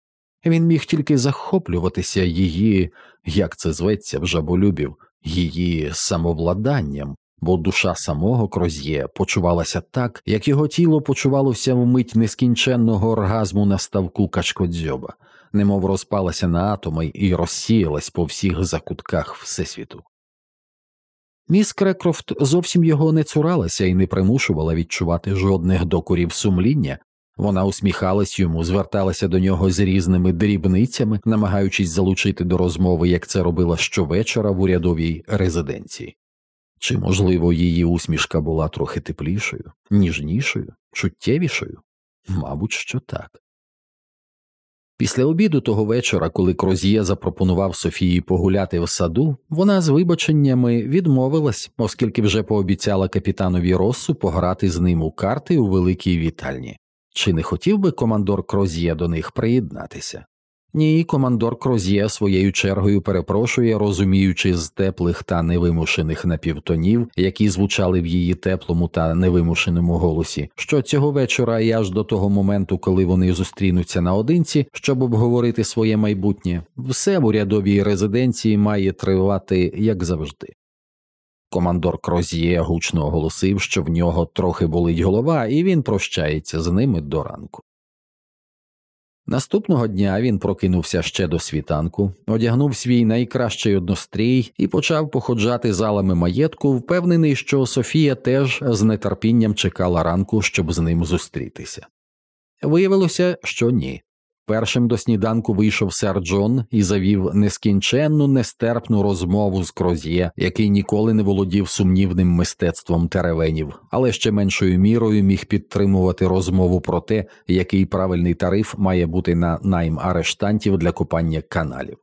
Він міг тільки захоплюватися її, як це зветься в жаболюбів, її самовладанням, бо душа самого Кроз'є почувалася так, як його тіло почувалося в мить нескінченного оргазму на ставку качкодзьоба, немов розпалася на атоми і розсіялась по всіх закутках Всесвіту. Міс Крекрофт зовсім його не цуралася і не примушувала відчувати жодних докорів сумління. Вона усміхалась йому, зверталася до нього з різними дрібницями, намагаючись залучити до розмови, як це робила щовечора в урядовій резиденції. Чи, можливо, її усмішка була трохи теплішою, ніжнішою, чуттєвішою? Мабуть, що так. Після обіду того вечора, коли Кроз'є запропонував Софії погуляти в саду, вона з вибаченнями відмовилась, оскільки вже пообіцяла капітанові Россу пограти з ним у карти у великій вітальні. Чи не хотів би командор Кроз'є до них приєднатися? Ні, командор Кроз'є своєю чергою перепрошує, розуміючи з теплих та невимушених напівтонів, які звучали в її теплому та невимушеному голосі, що цього вечора і аж до того моменту, коли вони зустрінуться наодинці, щоб обговорити своє майбутнє, все в урядовій резиденції має тривати як завжди. Командор Кроз'є гучно оголосив, що в нього трохи болить голова, і він прощається з ними до ранку. Наступного дня він прокинувся ще до світанку, одягнув свій найкращий однострій і почав походжати залами маєтку, впевнений, що Софія теж з нетерпінням чекала ранку, щоб з ним зустрітися. Виявилося, що ні. Першим до сніданку вийшов сер Джон і завів нескінченну нестерпну розмову з Кроз'є, який ніколи не володів сумнівним мистецтвом теревенів, але ще меншою мірою міг підтримувати розмову про те, який правильний тариф має бути на найм арештантів для купання каналів.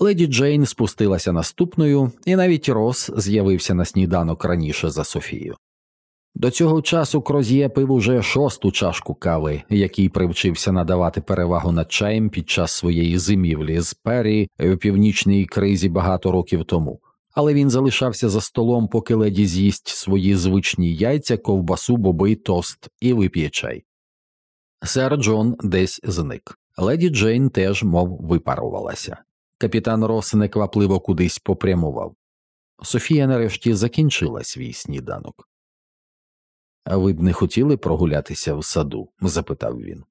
Леді Джейн спустилася наступною, і навіть Рос з'явився на сніданок раніше за Софію. До цього часу Кроз'є пив уже шосту чашку кави, який привчився надавати перевагу над чаєм під час своєї зимівлі з Пері в північній кризі багато років тому, але він залишався за столом, поки леді з'їсть свої звичні яйця, ковбасу, боби, тост і вип'є чай. Сер Джон десь зник. Леді Джейн теж мов випарувалася. Капітан Рос неквапливо кудись попрямував. Софія нарешті закінчила свій сніданок. А ви б не хотіли прогулятися в саду? запитав він.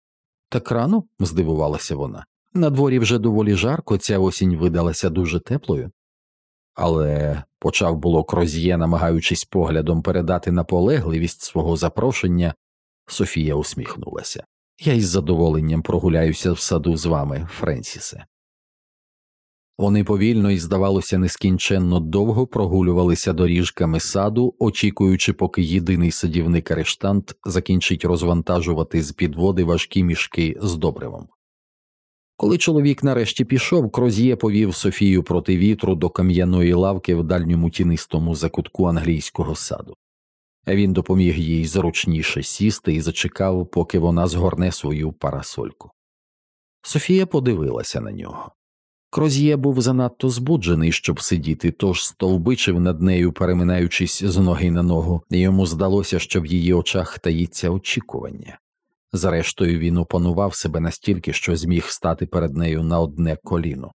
Так рано? здивувалася вона. На дворі вже доволі жарко, ця осінь видалася дуже теплою. Але почав було Кроз'є, намагаючись поглядом передати наполегливість свого запрошення, Софія усміхнулася. Я із задоволенням прогуляюся в саду з вами, Френсісе. Вони повільно і, здавалося, нескінченно довго прогулювалися доріжками саду, очікуючи, поки єдиний садівник арештант закінчить розвантажувати з підводи важкі мішки з добривом. Коли чоловік нарешті пішов, Кроз'є повів Софію проти вітру до кам'яної лавки в дальньому тінистому закутку англійського саду. Він допоміг їй зручніше сісти і зачекав, поки вона згорне свою парасольку. Софія подивилася на нього. Кроз'є був занадто збуджений, щоб сидіти, тож стовбичив над нею, переминаючись з ноги на ногу, і йому здалося, що в її очах таїться очікування. Зрештою, він опанував себе настільки, що зміг стати перед нею на одне коліно.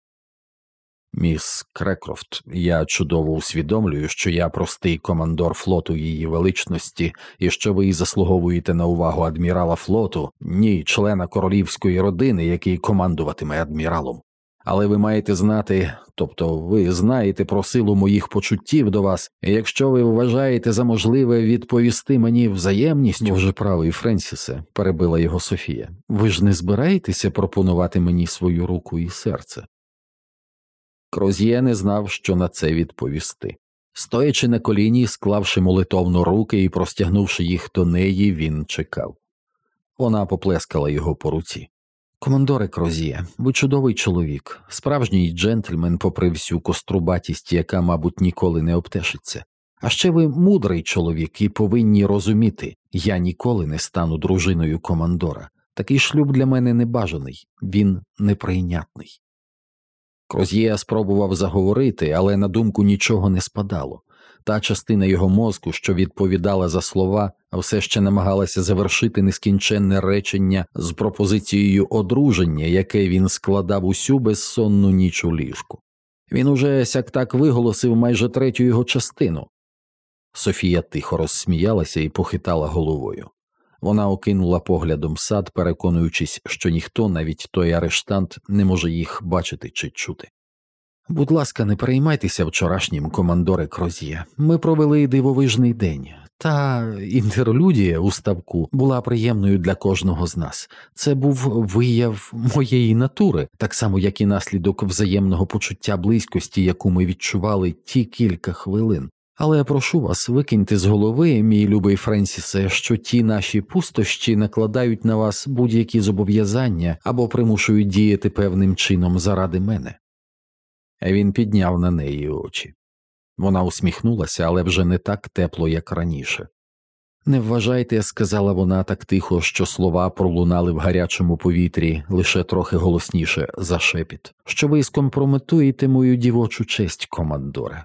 Міс Крекрофт, я чудово усвідомлюю, що я простий командор флоту її величності, і що ви заслуговуєте на увагу адмірала флоту, ні члена королівської родини, який командуватиме адміралом. Але ви маєте знати, тобто ви знаєте про силу моїх почуттів до вас, і якщо ви вважаєте за можливе відповісти мені взаємністю, Боже правий, Френсісе, перебила його Софія, ви ж не збираєтеся пропонувати мені свою руку і серце. Кроз'є не знав, що на це відповісти. Стоячи на коліні, склавши молитовно руки і простягнувши їх до неї, він чекав. Вона поплескала його по руці. Командоре Кроз'є, ви чудовий чоловік, справжній джентльмен, попри всю кострубатість, яка, мабуть, ніколи не обтешиться. А ще ви мудрий чоловік і повинні розуміти, я ніколи не стану дружиною командора. Такий шлюб для мене небажаний, він неприйнятний. Кроз'є спробував заговорити, але на думку нічого не спадало. Та частина його мозку, що відповідала за слова, все ще намагалася завершити нескінченне речення з пропозицією одруження, яке він складав усю безсонну ніч у ліжку. Він уже сяк так виголосив майже третю його частину. Софія тихо розсміялася і похитала головою. Вона окинула поглядом сад, переконуючись, що ніхто, навіть той арештант, не може їх бачити чи чути. Будь ласка, не переймайтеся вчорашнім, командоре Кроз'є. Ми провели дивовижний день. Та інтерлюдія у ставку була приємною для кожного з нас. Це був вияв моєї натури, так само як і наслідок взаємного почуття близькості, яку ми відчували ті кілька хвилин. Але я прошу вас, викиньте з голови, мій любий Френсісе, що ті наші пустощі накладають на вас будь-які зобов'язання або примушують діяти певним чином заради мене. Він підняв на неї очі. Вона усміхнулася, але вже не так тепло, як раніше. Не вважайте, сказала вона так тихо, що слова пролунали в гарячому повітрі лише трохи голосніше за шепіт, що ви скомпрометуєте мою дівочу честь, командоре.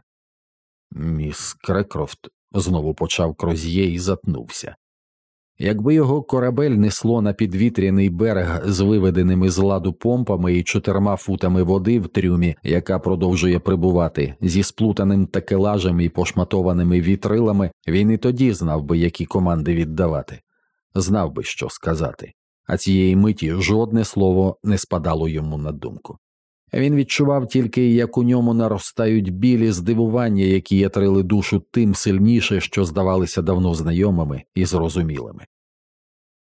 Міс Крекрофт знову почав кроз'є і затнувся. Якби його корабель несло на підвітряний берег з виведеними з ладу помпами і чотирма футами води в трюмі, яка продовжує прибувати, зі сплутаним такелажем і пошматованими вітрилами, він і тоді знав би, які команди віддавати, знав би, що сказати, а цієї миті жодне слово не спадало йому на думку. Він відчував тільки, як у ньому наростають білі здивування, які ятрили душу тим сильніше, що здавалися давно знайомими і зрозумілими.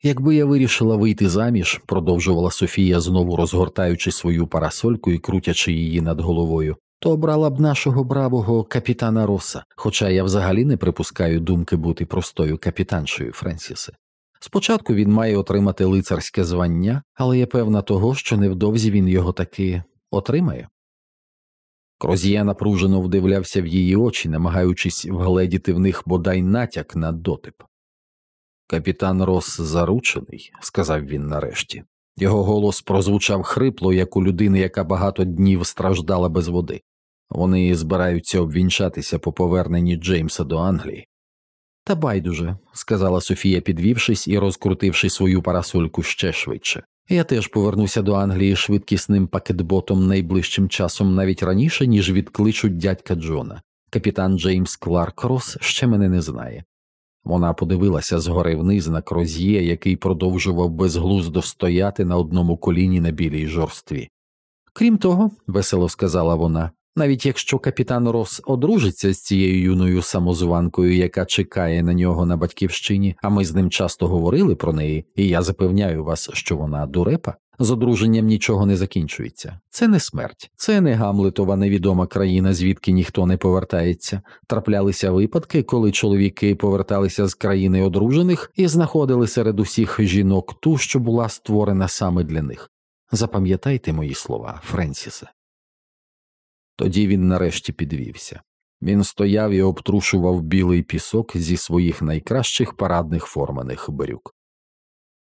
Якби я вирішила вийти заміж, продовжувала Софія, знову розгортаючи свою парасольку і крутячи її над головою, то обрала б нашого бравого капітана Роса, хоча я взагалі не припускаю думки бути простою капітаншею Френсісе. Спочатку він має отримати лицарське звання, але я певна того, що невдовзі він його таки отримає. Кроз'є напружено вдивлявся в її очі, намагаючись вгледіти в них бодай натяк на дотип. Капітан Рос заручений, сказав він нарешті. Його голос прозвучав хрипло, як у людини, яка багато днів страждала без води. Вони збираються обвінчатися по поверненні Джеймса до Англії. Та байдуже, сказала Софія, підвівшись і розкрутивши свою парасольку ще швидше. Я теж повернуся до Англії швидкісним пакетботом найближчим часом навіть раніше, ніж відкличуть дядька Джона. Капітан Джеймс Кларк Рос ще мене не знає. Вона подивилася згори вниз на кроз'є, який продовжував безглуздо стояти на одному коліні на білій жорстві. Крім того, весело сказала вона, навіть якщо капітан Рос одружиться з цією юною самозванкою, яка чекає на нього на батьківщині, а ми з ним часто говорили про неї, і я запевняю вас, що вона дурепа. З одруженням нічого не закінчується. Це не смерть, це не Гамлетова невідома країна, звідки ніхто не повертається. Траплялися випадки, коли чоловіки поверталися з країни одружених і знаходили серед усіх жінок ту, що була створена саме для них. Запам'ятайте мої слова, Френсісе. Тоді він нарешті підвівся. Він стояв і обтрушував білий пісок зі своїх найкращих парадних форманих брюк.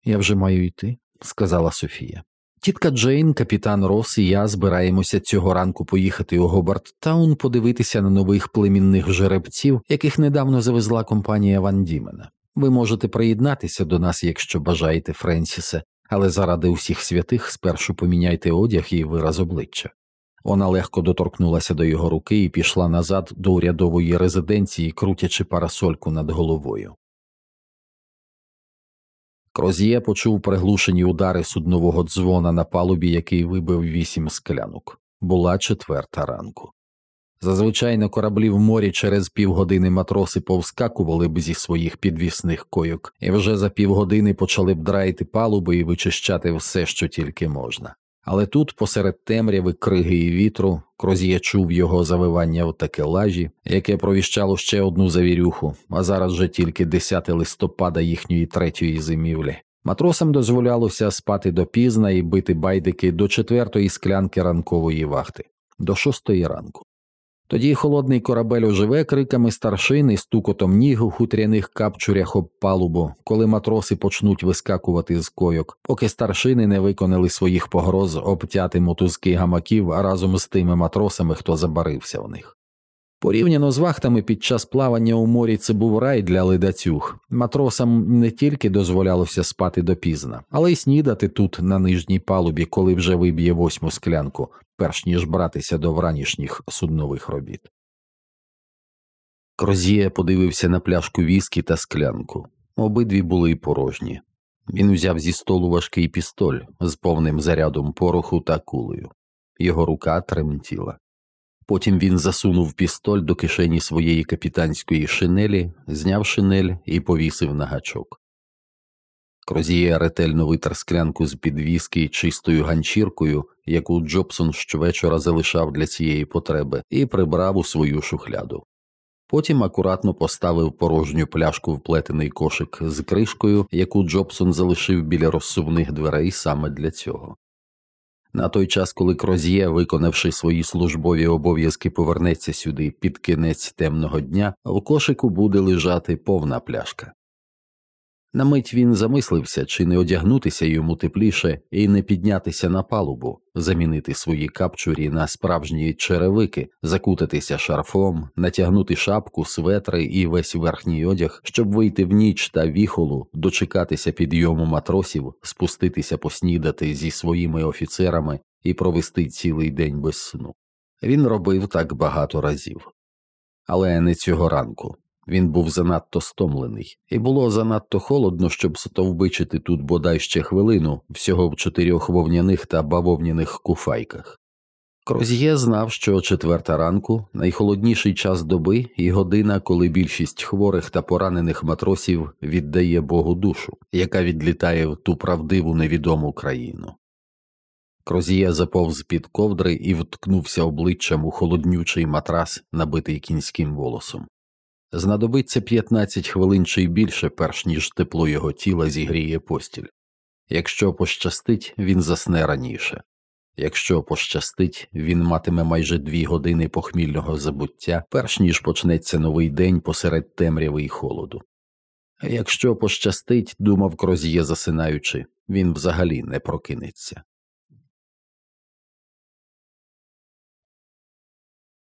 Я вже маю йти, сказала Софія. Тітка Джейн, капітан Рос і я збираємося цього ранку поїхати у Гобарттаун подивитися на нових племінних жеребців, яких недавно завезла компанія Ван Дімена. Ви можете приєднатися до нас, якщо бажаєте, Френсісе, але заради усіх святих спершу поміняйте одяг і вираз обличчя. Вона легко доторкнулася до його руки і пішла назад до урядової резиденції, крутячи парасольку над головою. Кроз'є почув приглушені удари суднового дзвона на палубі, який вибив вісім склянок. Була четверта ранку. Зазвичай на кораблі в морі через півгодини матроси повскакували б зі своїх підвісних койок, і вже за півгодини почали б драїти палуби і вичищати все, що тільки можна. Але тут, посеред темряви, криги і вітру, Кроз'є чув його завивання в такелажі, яке провіщало ще одну завірюху, а зараз же тільки 10 листопада їхньої третьої зимівлі. Матросам дозволялося спати допізна і бити байдики до четвертої склянки ранкової вахти, до шостої ранку. Тоді холодний корабель оживе криками старшин і стукотом ніг у хутряних капчурях об палубу, коли матроси почнуть вискакувати з койок, поки старшини не виконали своїх погроз обтяти мотузки гамаків разом з тими матросами, хто забарився в них. Порівняно з вахтами під час плавання у морі це був рай для ледацюг. Матросам не тільки дозволялося спати допізна, але й снідати тут на нижній палубі, коли вже виб'є восьму склянку, перш ніж братися до вранішніх суднових робіт. Крозіє подивився на пляшку віскі та склянку. Обидві були порожні. Він взяв зі столу важкий пістоль з повним зарядом пороху та кулею. Його рука тремтіла. Потім він засунув пістоль до кишені своєї капітанської шинелі, зняв шинель і повісив на гачок. Крозіє ретельно витер склянку з підвіски чистою ганчіркою, яку Джобсон щовечора залишав для цієї потреби, і прибрав у свою шухляду. Потім акуратно поставив порожню пляшку в плетений кошик з кришкою, яку Джобсон залишив біля розсувних дверей саме для цього. На той час, коли Кроз'є, виконавши свої службові обов'язки, повернеться сюди під кінець темного дня, в кошику буде лежати повна пляшка. На мить він замислився, чи не одягнутися йому тепліше і не піднятися на палубу, замінити свої капчурі на справжні черевики, закутатися шарфом, натягнути шапку, светри і весь верхній одяг, щоб вийти в ніч та віхолу, дочекатися підйому матросів, спуститися поснідати зі своїми офіцерами і провести цілий день без сну. Він робив так багато разів. Але не цього ранку. Він був занадто стомлений, і було занадто холодно, щоб стовбичити тут бодай ще хвилину, всього в чотирьох вовняних та бавовняних куфайках. Кроз'є знав, що четверта ранку найхолодніший час доби і година, коли більшість хворих та поранених матросів віддає Богу душу, яка відлітає в ту правдиву невідому країну. Кроз'є заповз під ковдри і вткнувся обличчям у холоднючий матрас, набитий кінським волосом. Знадобиться 15 хвилин чи й більше, перш ніж тепло його тіла зігріє постіль. Якщо пощастить, він засне раніше. Якщо пощастить, він матиме майже дві години похмільного забуття, перш ніж почнеться новий день посеред темряви й холоду. Якщо пощастить, думав Кроз'є засинаючи, він взагалі не прокинеться.